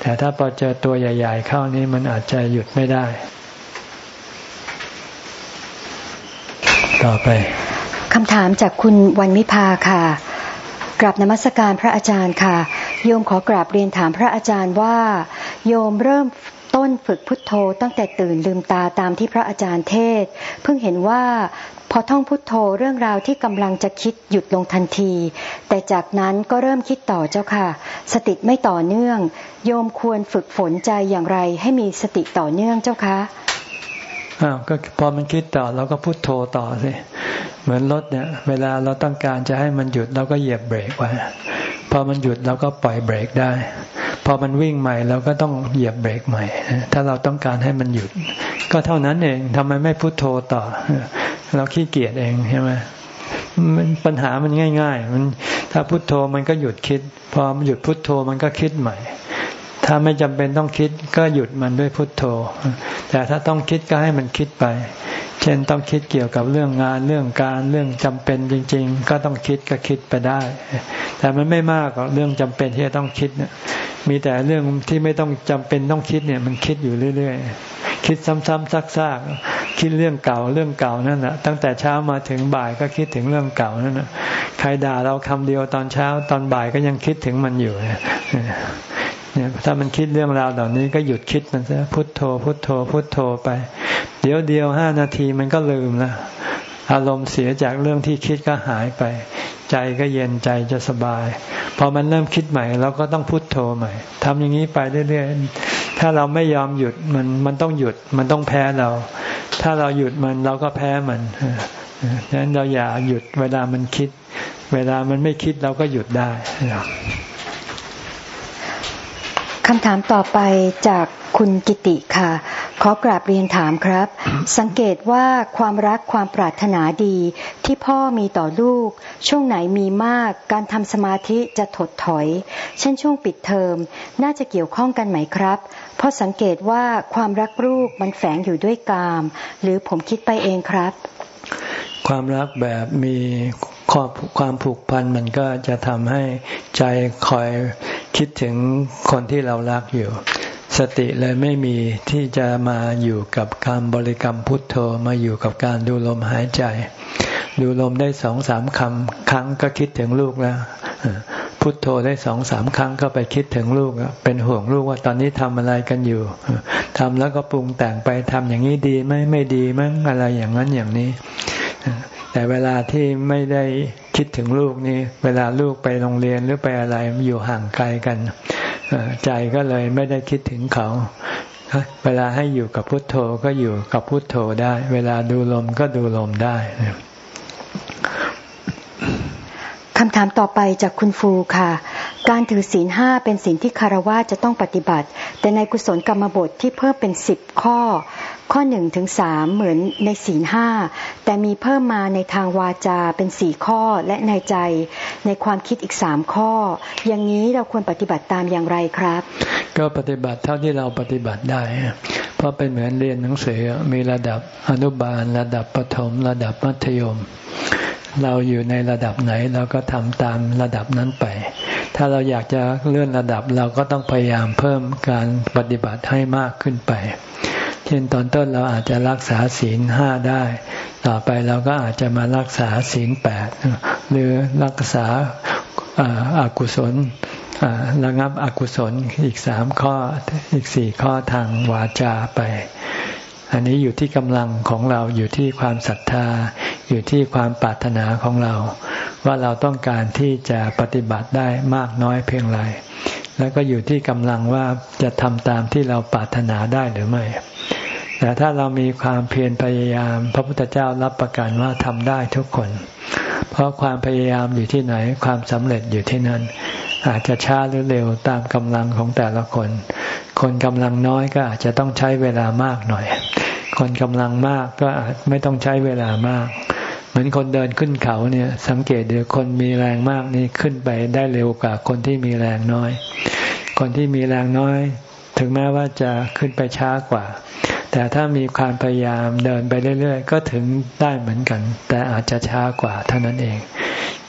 แต่ถ้าพอเจอตัวใหญ่ ๆ เข้านี้มันอาจจะหยุดไม่ได้ ต่อไปคำถามจากคุณวันมิพาค่ะกราบนมัสการพระอาจารย์ค่ะ โยมขอกราบเรียนถามพระอาจารย์ว่า โยมเริ่ม ต้นฝึกพุทโธตั้งแต่ตื่นลืมตาตามที่พระอาจารย์เทศ เพิ่งเห็นว่าพอท่องพุทโธเรื่องราวที่กำลังจะคิดหยุดลงทันที แต่จากนั้นก็เริ่มคิดต่อเจ้าค่ะ สติไม่ต่อเนื่อง โยมควรฝึกฝนใจอย่างไรให้มีสติต่อเนื่องเจ้าคะอ้าวก็พอมันคิดต่อเราก็พุทโธต่อสิเหมือนรถเนี่ย เวลาเราต้องการจะให้มันหยุดเราก็เหยียบเบรกไว้ พอมันหยุดเราก็ปล่อยเบรกได้ พอมันวิ่งใหม่เราก็ต้องเหยียบเบรกใหม่ ถ้าเราต้องการให้มันหยุด ก็เท่านั้นเองทำไมไม่พุโทโธต่อ เราขี้เกียจเองใช่ไหมปัญหามันง่าย ๆ มันถ้าพุโทโธมันก็หยุดคิด พอมันหยุดพุโทโธมันก็คิดใหม่ ถ้าไม่จำเป็นต้องคิดก็หยุดมันด้วยพุทโธ แต่ถ้าต้องคิดก็ให้มันคิดไป เช่นต้องคิดเกี่ยวกับเรื่องงานเรื่องการเรื่องจำเป็นจริง ๆ ก็ต้องคิดก็คิดไปได้ แต่มันไม่มากเรื่องจำเป็นที่จะต้องคิดมีแต่เรื่องที่ไม่ต้องจำเป็นต้องคิดเนี่ยมันคิดอยู่เรื่อยๆ คิดซ้ำๆซักๆคิดเรื่องเก่าเรื่องเก่านั่นแหะตั้งแต่เช้ามาถึงบ่ายก็คิดถึงเรื่องเก่านั่นแหะใครด่าเราคำเดียวตอนเช้าตอนบ่ายก็ยังคิดถึงมันอยู่ เนี่ยถ้ามันคิดเรื่องราวเหล่านี้ก็หยุดคิดมันซะพุทโธ พุทโธ พุทโธไป เดี๋ยวเดียวห้านาทีมันก็ลืมล้วอารมณ์เสียจากเรื่องที่คิดก็หายไป ใจก็เย็นใจจะสบาย พอมันเริ่มคิดใหม่เราก็ต้องพุโทโธใหม่ทำอย่างนี้ไปเรื่อยๆถ้าเราไม่ยอมหยุดมันมันต้องหยุดมันต้องแพ้เรา ถ้าเราหยุดมันเราก็แพ้มันดังนั้นเราอย่าหยุดเวลามันคิด เวลามันไม่คิดเราก็หยุดได้ คำถามต่อไปจากคุณกิติค่ะ ขอกราบเรียนถามครับ สังเกตว่าความรักความปรารถนาดีที่พ่อมีต่อลูก ช่วงไหนมีมากการทำสมาธิจะถดถอย เช่นช่วงปิดเทอม น่าจะเกี่ยวข้องกันไหมครับ เพราะสังเกตว่าความรักลูกมันแฝงอยู่ด้วยกาม หรือผมคิดไปเองครับ ความรักแบบมีความผูกพันมันก็จะทำให้ใจคอยคิดถึงคนที่เรารักอยู่ สติเลยไม่มีที่จะมาอยู่กับการบริกรรมพุทโธมาอยู่กับการดูลมหายใจ ดูลมได้สองสามคำครั้งก็คิดถึงลูกแล้วพุทโธได้สองสามครั้งก็ไปคิดถึงลูกเป็นห่วงลูกว่าตอนนี้ทำอะไรกันอยู่ทำแล้วก็ปรุงแต่งไปทำอย่างนี้ดีไหมไม่ดีมั้งอะไรอย่างนั้นอย่างนี้ แต่เวลาที่ไม่ได้คิดถึงลูกนี่เวลาลูกไปโรงเรียนหรือไปอะไรอยู่ห่างไกลกัน ใจก็เลยไม่ได้คิดถึงเขา เวลาให้อยู่กับพุทโธก็อยู่กับพุทโธได้ เวลาดูลมก็ดูลมได้ คำถามต่อไปจากคุณฟูค่ะ การถือศีลห้าเป็นศีลที่คารวะจะต้องปฏิบัติ แต่ในกุศลกรรมบทที่เพิ่มเป็นสิบข้อ ข้อหนึ่งถึงสามเหมือนในศีลห้าแต่มีเพิ่มมาในทางวาจาเป็นสี่ข้อและในใจ ในความคิดอีกสามข้อ อย่างนี้เราควรปฏิบัติตามอย่างไรครับ ก็ปฏิบัติเท่าที่เราปฏิบัติได้ เพราะเป็นเหมือนเรียนหนังสือมีระดับอนุบาล ระดับประถม ระดับมัธยม เราอยู่ในระดับไหนเราก็ทำตามระดับนั้นไป ถ้าเราอยากจะเลื่อนระดับเราก็ต้องพยายามเพิ่มการปฏิบัติให้มากขึ้นไป เช่นตอนต้นเราอาจจะรักษาศีลห้าได้ ต่อไปเราก็อาจจะมารักษาศีลแปดหรือรักษาอากุศลระงับอกุศลอีกสามข้ออีกสี่ข้อทางวาจาไป อันนี้อยู่ที่กำลังของเราอยู่ที่ความศรัทธา อยู่ที่ความปรารถนาของเรา ว่าเราต้องการที่จะปฏิบัติได้มากน้อยเพียงไรแล้วก็อยู่ที่กำลังว่าจะทำตามที่เราปรารถนาได้หรือไม่ แต่ถ้าเรามีความเพียรพยายาม พระพุทธเจ้ารับประกันว่าทำได้ทุกคน เพราะความพยายามอยู่ที่ไหนความสำเร็จอยู่ที่นั่น อาจจะช้าหรือเร็วตามกำลังของแต่ละคน คนกำลังน้อยก็อาจจะต้องใช้เวลามากหน่อย คนกำลังมากก็อาจไม่ต้องใช้เวลามาก เหมือนคนเดินขึ้นเขาเนี่ย สังเกตเดี๋ยวคนมีแรงมากนี่ขึ้นไปได้เร็วกว่าคนที่มีแรงน้อย คนที่มีแรงน้อย ถึงแม้ว่าจะขึ้นไปช้ากว่า แต่ถ้ามีความพยายามเดินไปเรื่อย ๆ ก็ถึงได้เหมือนกัน แต่อาจจะช้ากว่าเท่านั้นเอง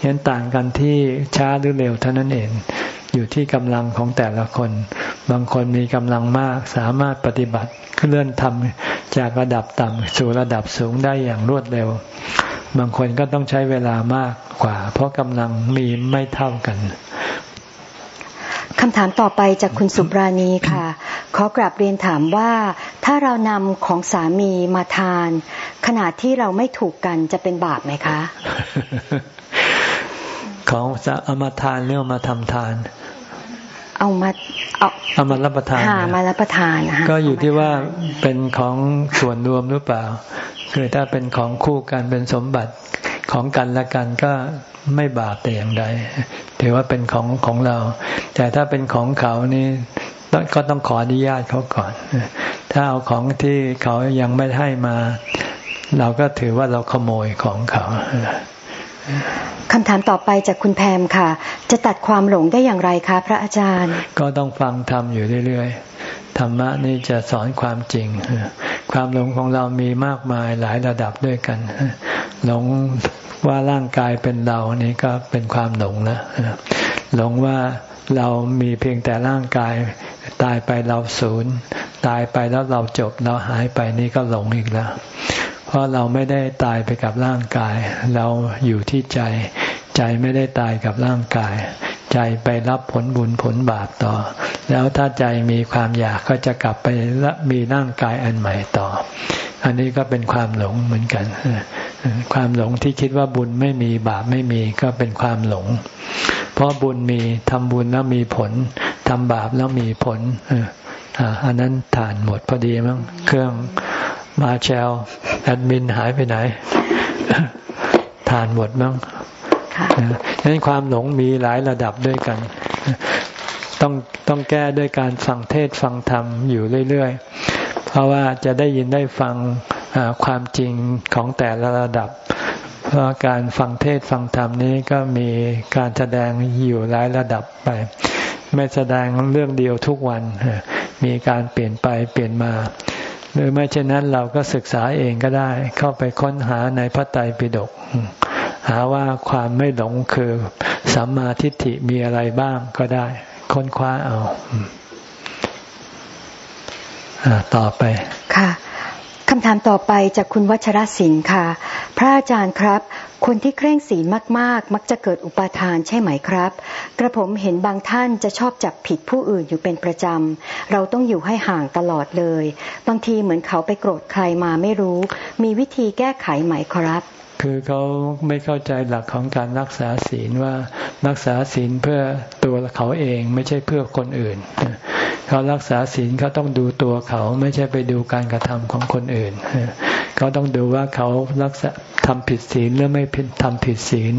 ยันต่างกันที่ช้าหรือเร็วเท่านั้นเอง อยู่ที่กำลังของแต่ละคน บางคนมีกำลังมากสามารถปฏิบัติเลื่อนทำจากระดับต่ำสู่ระดับสูงได้อย่างรวดเร็ว บางคนก็ต้องใช้เวลามากกว่า เพราะกำลังมีไม่เท่ากัน คำถามต่อไปจากคุณสุปราณีค่ะ ขอกราบเรียนถามว่า ถ้าเรานำของสามีมาทาน ขณะที่เราไม่ถูกกันจะเป็นบาปไหมคะ ของจะเอามาทานหรือเอามาทำทาน เอามาเอาเอามารับประทานมารับประทานนะคะก็อยู่ที่ว่าเป็นของส่วนรวมหรือเปล่า คือถ้าเป็นของคู่กันเป็นสมบัติ ของกันและกันก็ไม่บาปแต่อย่างใดถือว่าเป็นของของเรา แต่ถ้าเป็นของเขานี่ก็ต้องขออนุญาตเขาก่อน ถ้าเอาของที่เขายังไม่ให้มา เราก็ถือว่าเราขโมยของเขาคำถามต่อไปจากคุณแพมค่ะ จะตัดความหลงได้อย่างไรคะพระอาจารย์ ก็ต้องฟังธรรมอยู่เรื่อยๆ ธรรมะนี่จะสอนความจริง ความหลงของเรามีมากมายหลายระดับด้วยกัน หลงว่าร่างกายเป็นเรานี่ก็เป็นความหลงนะหลงว่าเรามีเพียงแต่ร่างกาย ตายไปเราศูนย์ ตายไปแล้วเราจบเราหายไปนี่ก็หลงอีกแล้ว เพราะเราไม่ได้ตายไปกับร่างกาย เราอยู่ที่ใจ ใจไม่ได้ตายกับร่างกาย ใจไปรับผลบุญผลบาปต่อ แล้วถ้าใจมีความอยากก็จะกลับไปละมีร่างกายอันใหม่ต่อ อันนี้ก็เป็นความหลงเหมือนกัน ความหลงที่คิดว่าบุญไม่มีบาปไม่มีก็เป็นความหลง เพราะบุญมีทำบุญแล้วมีผลทำบาปแล้วมีผลอันนั้นฐานหมดพอดีมั้งเครื่องมาแชลแอดมินหายไปไหน ฐานหมดมั้ง ดังนั้นความหลงมีหลายระดับด้วยกัน ต้องต้องแก้ด้วยการฟังเทศฟังธรรมอยู่เรื่อยๆ เพราะว่าจะได้ยินได้ฟังความจริงของแต่ละระดับ เพราะการฟังเทศฟังธรรมนี้ก็มีการแสดงอยู่หลายระดับไป ไม่แสดงเรื่องเดียวทุกวัน มีการเปลี่ยนไปเปลี่ยนมาหรือไม่เช่นนั้นเราก็ศึกษาเองก็ได้ เข้าไปค้นหาในพระไตรปิฎก หาว่าความไม่หลงคือสัมมาทิฏฐิมีอะไรบ้างก็ได้ ค้นคว้าเอาต่อไปค่ะคำถามต่อไปจากคุณวัชรศิลป์ค่ะ พระอาจารย์ครับ คนที่เคร่งศีลมาก ๆ มักจะเกิดอุปาทานใช่ไหมครับ กระผมเห็นบางท่านจะชอบจับผิดผู้อื่นอยู่เป็นประจำ เราต้องอยู่ให้ห่างตลอดเลย บางทีเหมือนเขาไปโกรธใครมาไม่รู้ มีวิธีแก้ไขไหมครับ คือเขาไม่เข้าใจหลักของการรักษาศีลว่ารักษาศีลเพื่อตัวเขาเองไม่ใช่เพื่อคนอื่น เขารักษาศีลเขาต้องดูตัวเขาไม่ใช่ไปดูการกระทำของคนอื่น เขาต้องดูว่าเขารักษาทำผิดศีลหรือไม่ทำผิดศีล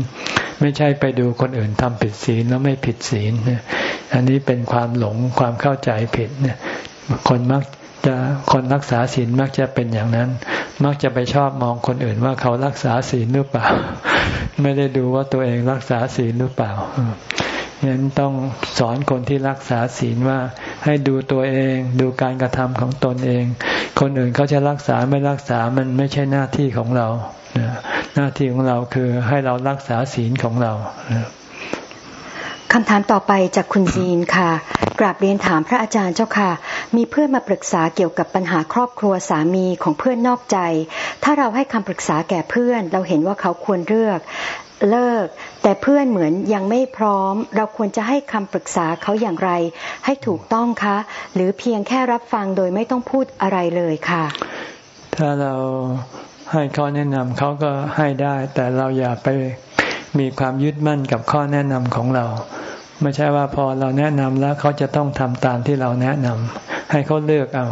ไม่ใช่ไปดูคนอื่นทำผิดศีลแล้วไม่ผิดศีล อันนี้เป็นความหลงความเข้าใจผิดเนี่ยคนมักจะคนรักษาศีลมักจะเป็นอย่างนั้น มักจะไปชอบมองคนอื่นว่าเขารักษาศีลหรือเปล่า ไม่ได้ดูว่าตัวเองรักษาศีลหรือเปล่าฉะนั้นต้องสอนคนที่รักษาศีลว่าให้ดูตัวเองดูการกระทำของตนเอง คนอื่นเขาจะรักษาไม่รักษามันไม่ใช่หน้าที่ของเรา หน้าที่ของเราคือให้เรารักษาศีลของเรา คำถามต่อไปจากคุณจีนค่ะ กราบเรียนถามพระอาจารย์เจ้าค่ะ มีเพื่อนมาปรึกษาเกี่ยวกับปัญหาครอบครัวสามีของเพื่อนนอกใจ ถ้าเราให้คำปรึกษาแก่เพื่อน เราเห็นว่าเขาควรเลือกเลิก แต่เพื่อนเหมือนยังไม่พร้อม เราควรจะให้คำปรึกษาเขาอย่างไร ให้ถูกต้องคะ หรือเพียงแค่รับฟังโดยไม่ต้องพูดอะไรเลยค่ะ ถ้าเราให้ข้อแนะนำเขาก็ให้ได้ แต่เราอย่าไป มีความยึดมั่นกับข้อแนะนำของเรา ไม่ใช่ว่าพอเราแนะนำแล้วเขาจะต้องทำตามที่เราแนะนำให้เขาเลือกเอา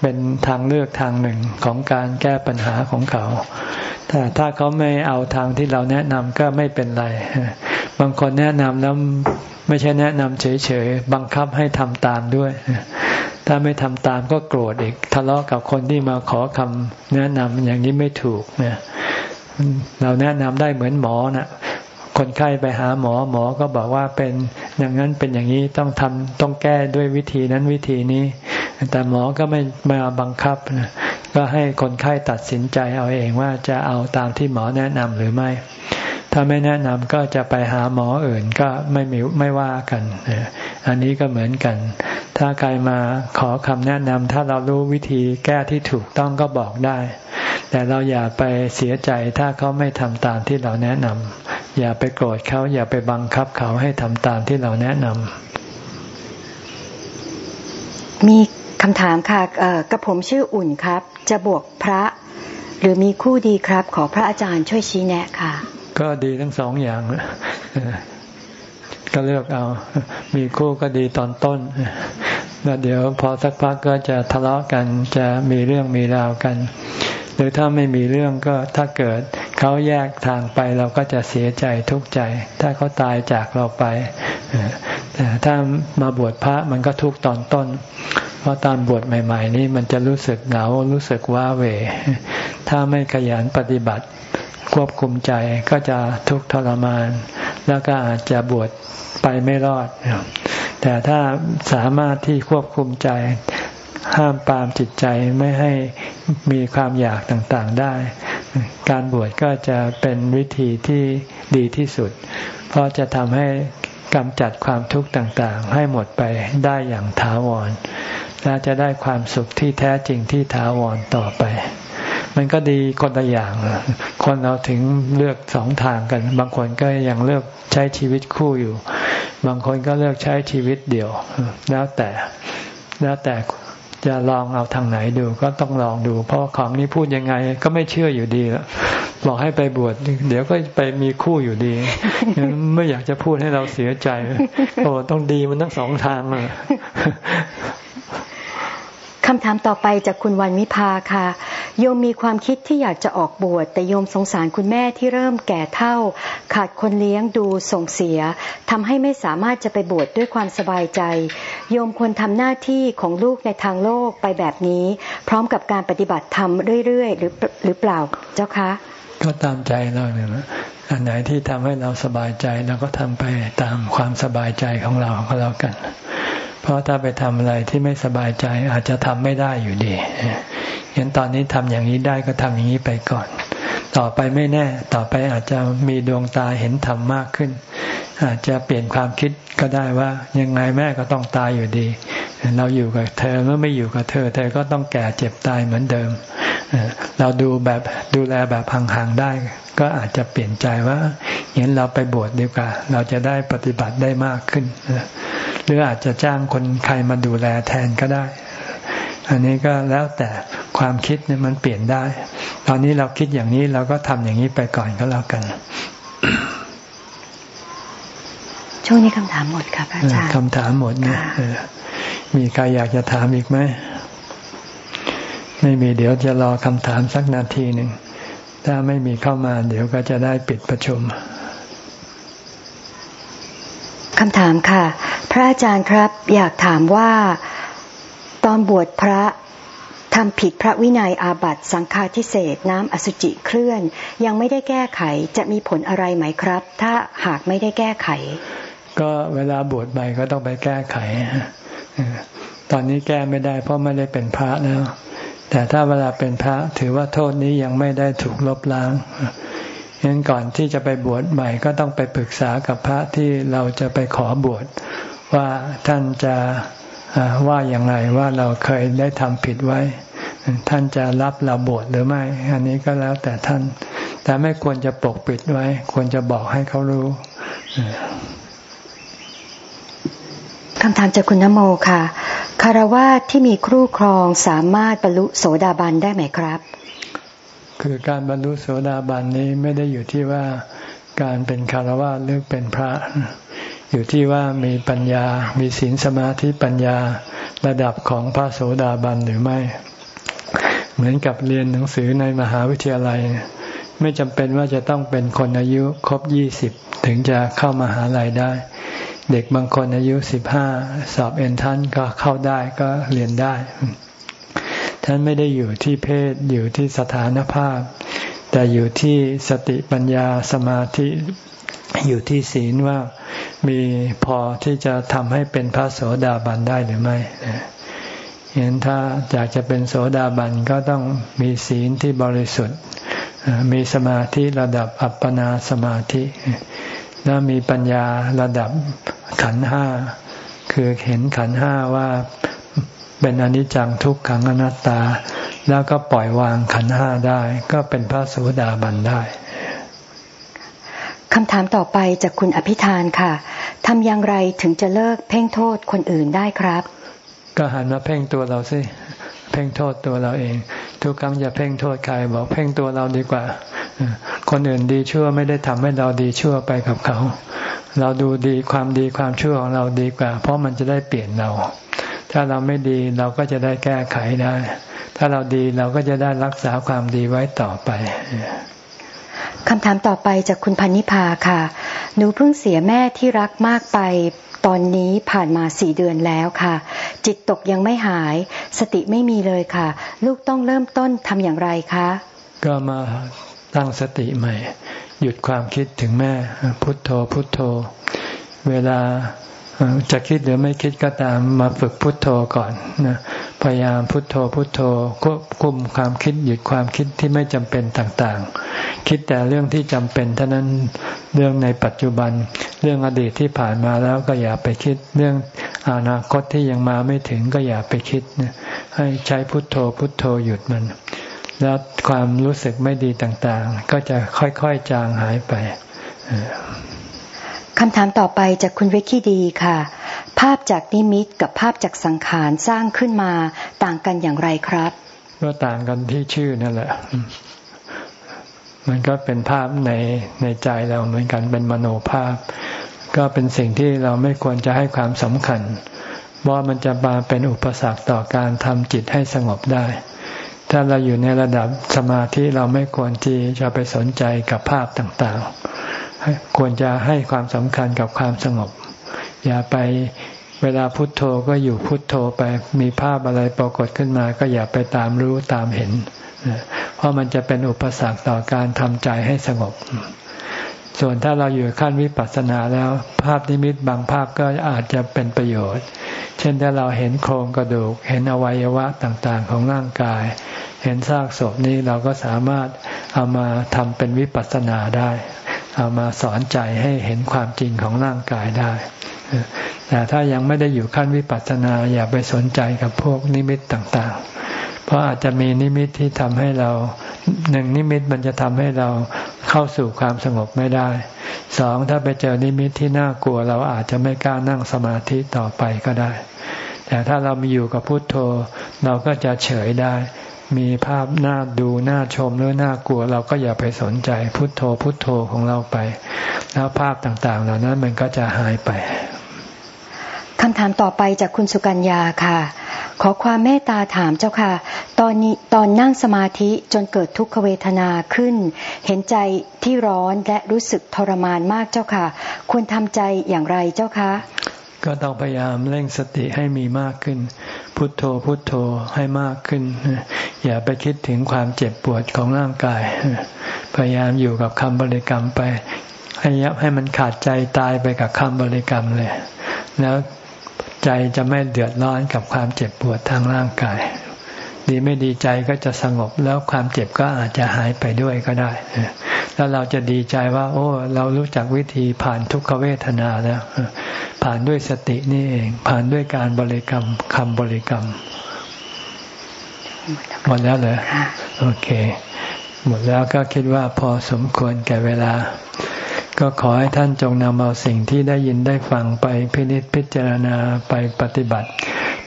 เป็นทางเลือกทางหนึ่งของการแก้ปัญหาของเขา แต่ถ้าเขาไม่เอาทางที่เราแนะนำก็ไม่เป็นไร บางคนแนะนำแล้วไม่ใช่แนะนำเฉยๆ บังคับให้ทำตามด้วยถ้าไม่ทำตามก็โกรธอีกทะเลาะกับคนที่มาขอคำแนะนำอย่างนี้ไม่ถูกเนี่ย เราแนะนำได้เหมือนหมอนะคนไข้ไปหาหมอหมอก็บอกว่าเป็นอย่างนั้นเป็นอย่างนี้ต้องทำต้องแก้ด้วยวิธีนั้นวิธีนี้ แต่หมอก็ไม่มาบังคับนะก็ให้คนไข้ตัดสินใจเอาเองว่าจะเอาตามที่หมอแนะนำหรือไม่ ถ้าไม่แนะนำก็จะไปหาหมออื่นก็ไม่มีไม่ว่ากัน อันนี้ก็เหมือนกัน ถ้าใครมาขอคำแนะนำถ้าเรารู้วิธีแก้ที่ถูกต้องก็บอกได้ แต่เราอย่าไปเสียใจถ้าเขาไม่ทำตามที่เราแนะนำอย่าไปโกรธเขาอย่าไปบังคับเขาให้ทำตามที่เราแนะนำมีคำถามค่ะกระผมชื่ออุ่นครับ จะบวกพระ หรือมีคู่ดีครับ ขอพระอาจารย์ช่วยชี้แนะค่ะ ก็ดีทั้งสองอย่างก็เลือกเอา มีคู่ก็ดีตอนต้นแล้วเดี๋ยวพอสักพักก็จะทะเลาะกันจะมีเรื่องมีราวกัน หรือถ้าไม่มีเรื่องก็ถ้าเกิดเขาแยกทางไปเราก็จะเสียใจทุกข์ใจ ถ้าเขาตายจากเราไปแต่ถ้ามาบวชพระมันก็ทุกข์ตอนต้น เพราะตอนบวชใหม่ ๆ นี้มันจะรู้สึกเหงารู้สึกว้าเหวถ้าไม่ขยันปฏิบัติ ควบคุมใจก็จะทุกข์ทรมาน แล้วก็อาจจะบวชไปไม่รอด แต่ถ้าสามารถที่ควบคุมใจ ห้ามปามจิตใจไม่ให้มีความอยากต่างๆได้ การบวชก็จะเป็นวิธีที่ดีที่สุด เพราะจะทำให้กำจัดความทุกข์ต่างๆ ให้หมดไปได้อย่างถาวรและจะได้ความสุขที่แท้จริงที่ถาวรต่อไป มันก็ดีคนละอย่าง คนเราถึงเลือกสองทางกัน บางคนก็ยังเลือกใช้ชีวิตคู่อยู่ บางคนก็เลือกใช้ชีวิตเดี่ยว แล้วแต่แล้วแต่จะลองเอาทางไหนดูก็ต้องลองดู เพราะของนี้พูดยังไงก็ไม่เชื่ออยู่ดีละบอกให้ไปบวชเดี๋ยวก็ไปมีคู่อยู่ดีไม่อยากจะพูดให้เราเสียใจโอ้ต้องดีมันทั้งสองทางเลย คำถามต่อไปจากคุณวันวิภาค่ะ โยมมีความคิดที่อยากจะออกบวชแต่โยมสงสารคุณแม่ที่เริ่มแก่เท่า ขาดคนเลี้ยงดูส่งเสียทำให้ไม่สามารถจะไปบวชดด้วยความสบายใจ โยมควรทำหน้าที่ของลูกในทางโลกไปแบบนี้ พร้อมกับการปฏิบัติธรรมเรื่อยๆ หรือหรือเปล่าเจ้าคะก็ตามใจเราเนี่ยอันไหนที่ทำให้เราสบายใจเราก็ทำไปตามความสบายใจของเราก็แล้วกัน เพราะถ้าไปทำอะไรที่ไม่สบายใจอาจจะทำไม่ได้อยู่ดีเห็นตอนนี้ทำอย่างนี้ได้ก็ทำอย่างนี้ไปก่อน ต่อไปไม่แน่ ต่อไปอาจจะมีดวงตาเห็นธรรมมากขึ้น อาจจะเปลี่ยนความคิดก็ได้ว่า ยังไงแม่ก็ต้องตายอยู่ดี เราอยู่กับเธอเมื่อไม่อยู่กับเธอ เธอก็ต้องแก่เจ็บตายเหมือนเดิม เราดูแบบดูแลแบบห่างๆได้ ก็อาจจะเปลี่ยนใจว่าอย่างเราไปบวชดีกว่า เราจะได้ปฏิบัติได้มากขึ้น หรืออาจจะจ้างคนใครมาดูแลแทนก็ได้ อันนี้ก็แล้วแต่ความคิดเนี่ยมันเปลี่ยนได้ ตอนนี้เราคิดอย่างนี้เราก็ทำอย่างนี้ไปก่อนก็แล้วกันช่วงนี้คำถามหมดครับอาจารย์คำถามหมดเนี่ยมีใครอยากจะถามอีกไหมไม่มีเดี๋ยวจะรอคำถามสักนาทีหนึ่ง ถ้าไม่มีเข้ามา เดี๋ยวก็จะได้ปิดประชุมคำถามค่ะ พระอาจารย์ครับ อยากถามว่า ตอนบวชพระทำผิดพระวินัยอาบัตสังฆาทิเศษน้ำอสุจิเคลื่อน ยังไม่ได้แก้ไขจะมีผลอะไรไหมครับ ถ้าหากไม่ได้แก้ไข ก็เวลาบวชใหม่ก็ต้องไปแก้ไข ตอนนี้แก้ไม่ได้เพราะไม่ได้เป็นพระแล้ว แต่ถ้าเวลาเป็นพระถือว่าโทษนี้ยังไม่ได้ถูกลบล้างฉะนั้นก่อนที่จะไปบวชใหม่ก็ต้องไปปรึกษากับพระที่เราจะไปขอบวชว่าท่านจะ ว่าอย่างไรว่าเราเคยได้ทำผิดไว้ ท่านจะรับเราบวชหรือไม่ อันนี้ก็แล้วแต่ท่าน แต่ไม่ควรจะปกปิดไว้ ควรจะบอกให้เขารู้คำถามจากคุณนโมค่ะ คารวะที่มีครูครองสามารถบรรลุโสดาบันได้ไหมครับ คือการบรรลุโสดาบันนี้ไม่ได้อยู่ที่ว่าการเป็นคารวะหรือเป็นพระ อยู่ที่ว่ามีปัญญา มีศีลสมาธิปัญญาระดับของพระโสดาบันหรือไม่ เหมือนกับเรียนหนังสือในมหาวิทยาลัย ไม่จำเป็นว่าจะต้องเป็นคนอายุครบยี่สิบถึงจะเข้ามาหาลัยได้ เด็กบางคนอายุสิบห้าสอบเอ็นทันก็เข้าได้ก็เรียนได้ท่านไม่ได้อยู่ที่เพศอยู่ที่สถานภาพ แต่อยู่ที่สติปัญญาสมาธิ อยู่ที่ศีลว่ามีพอที่จะทำให้เป็นพระโสดาบันได้หรือไม่เห็นถ้าอยากจะเป็นโสดาบันก็ต้องมีศีลที่บริสุทธิ์ มีสมาธิระดับอัปปนาสมาธิ แล้วมีปัญญาระดับขันห้า คือเห็นขันห้าว่าเป็นอนิจจังทุกขังอนัตตา แล้วก็ปล่อยวางขันห้าได้ ก็เป็นพระโสดาบันได้ คำถามต่อไปจากคุณอภิธานค่ะทำอย่างไรถึงจะเลิกเพ่งโทษคนอื่นได้ครับ ก็หันมาเพ่งตัวเราสิเพ่งโทษตัวเราเอง ทุกครั้งจะเพ่งโทษใครบอกเพ่งตัวเราดีกว่า คนอื่นดีชั่วไม่ได้ทำให้เราดีชั่วไปกับเขา เราดูดีความดีความชั่วของเราดีกว่า เพราะมันจะได้เปลี่ยนเรา ถ้าเราไม่ดีเราก็จะได้แก้ไขได้ ถ้าเราดีเราก็จะได้รักษาความดีไว้ต่อไป คำถามต่อไปจากคุณพันิพาค่ะ หนูเพิ่งเสียแม่ที่รักมากไป ตอนนี้ผ่านมาสี่เดือนแล้วค่ะ จิตตกยังไม่หาย สติไม่มีเลยค่ะ ลูกต้องเริ่มต้นทำอย่างไรคะ ก็มาตั้งสติใหม่ หยุดความคิดถึงแม่ พุทโธพุทโธ เวลา จะคิดหรือไม่คิดก็ตามมาฝึกพุทโธก่อนนะพยายามพุทโธพุทโธควบคุมความคิดหยุดความคิดที่ไม่จำเป็นต่างๆ คิดแต่เรื่องที่จำเป็นเท่านั้นเรื่องในปัจจุบัน เรื่องอดีตที่ผ่านมาแล้วก็อย่าไปคิด เรื่องอนาคตที่ยังมาไม่ถึงก็อย่าไปคิดนะให้ใช้พุทโธพุทโธหยุดมัน แล้วความรู้สึกไม่ดีต่างๆ ก็จะค่อยๆจางหายไป คำถามต่อไปจากคุณเวกกี้ดีค่ะ ภาพจากนิมิตกับภาพจากสังขารสร้างขึ้นมาต่างกันอย่างไรครับ ก็ต่างกันที่ชื่อนั่นแหละ มันก็เป็นภาพในในใจเราเหมือนกันเป็นมโนภาพ ก็เป็นสิ่งที่เราไม่ควรจะให้ความสำคัญ เพราะมันจะมาเป็นอุปสรรคต่อการทำจิตให้สงบได้ ถ้าเราอยู่ในระดับสมาธิเราไม่ควรที่จะไปสนใจกับภาพต่างๆ ควรจะให้ความสำคัญกับความสงบ อย่าไปเวลาพุโทโธก็อยู่พุทโธไปมีภาพอะไรปรากฏขึ้นมา ก็อย่าไปตามรู้ตามเห็น เพราะมันจะเป็นอุปสรรคต่อการทำใจให้สงบ ส่วนถ้าเราอยู่ขั้นวิปัสสนาแล้ว ภาพนิมิตบางภาพก็อาจจะเป็นประโยชน์ เช่นถ้าเราเห็นโครงกระดูก เห็นอวัยวะต่างๆ ของร่างกาย เห็นซากศพนี้เราก็สามารถเอามาทำเป็นวิปัสสนาได้ เอามาสอนใจให้เห็นความจริงของร่างกายได้ แต่ถ้ายังไม่ได้อยู่ขั้นวิปัสสนาอย่าไปสนใจกับพวกนิมิตต่างๆ เพราะอาจจะมีนิมิตที่ทำให้เราหนึ่งนิมิตมันจะทำให้เราเข้าสู่ความสงบไม่ได้สองถ้าไปเจอนิมิตที่น่ากลัวเราอาจจะไม่กล้านั่งสมาธิต่อไปก็ได้ แต่ถ้าเรามีอยู่กับพุทโธเราก็จะเฉยได้ มีภาพน่าดูน่าชมหรือน่ากลัว เราก็อย่าไปสนใจ พุทโธพุทโธของเราไป แล้วภาพต่างๆ เหล่านั้นมันก็จะหายไปคำถามต่อไปจากคุณสุกัญญาค่ะ ขอความเมตตาถามเจ้าค่ะ ตอนนี้ตอนนั่งสมาธิจนเกิดทุกขเวทนาขึ้น เห็นใจที่ร้อนและรู้สึกทรมานมากเจ้าค่ะ ควรทำใจอย่างไรเจ้าคะ ก็ต้องพยายามเร่งสติให้มีมากขึ้น พุทโธพุทโธให้มากขึ้น อย่าไปคิดถึงความเจ็บปวดของร่างกาย พยายามอยู่กับคำบริกรรมไปให้ยับให้มันขาดใจตายไปกับคำบริกรรมเลย แล้วใจจะไม่เดือดร้อนกับความเจ็บปวดทางร่างกาย ดีไม่ดีใจก็จะสงบแล้วความเจ็บก็อาจจะหายไปด้วยก็ได้ แล้วเราจะดีใจว่า โอ้ เรารู้จักวิธีผ่านทุกขเวทนาแล้ว ผ่านด้วยสตินี่เอง ผ่านด้วยการบริกรรมคำบริกรรม หมดแล้วเหรอโอเค หมดแล้วก็คิดว่าพอสมควรแก่เวลา ก็ขอให้ท่านจงนำเอาสิ่งที่ได้ยินได้ฟังไปพินิจพิจารณาไปปฏิบัติ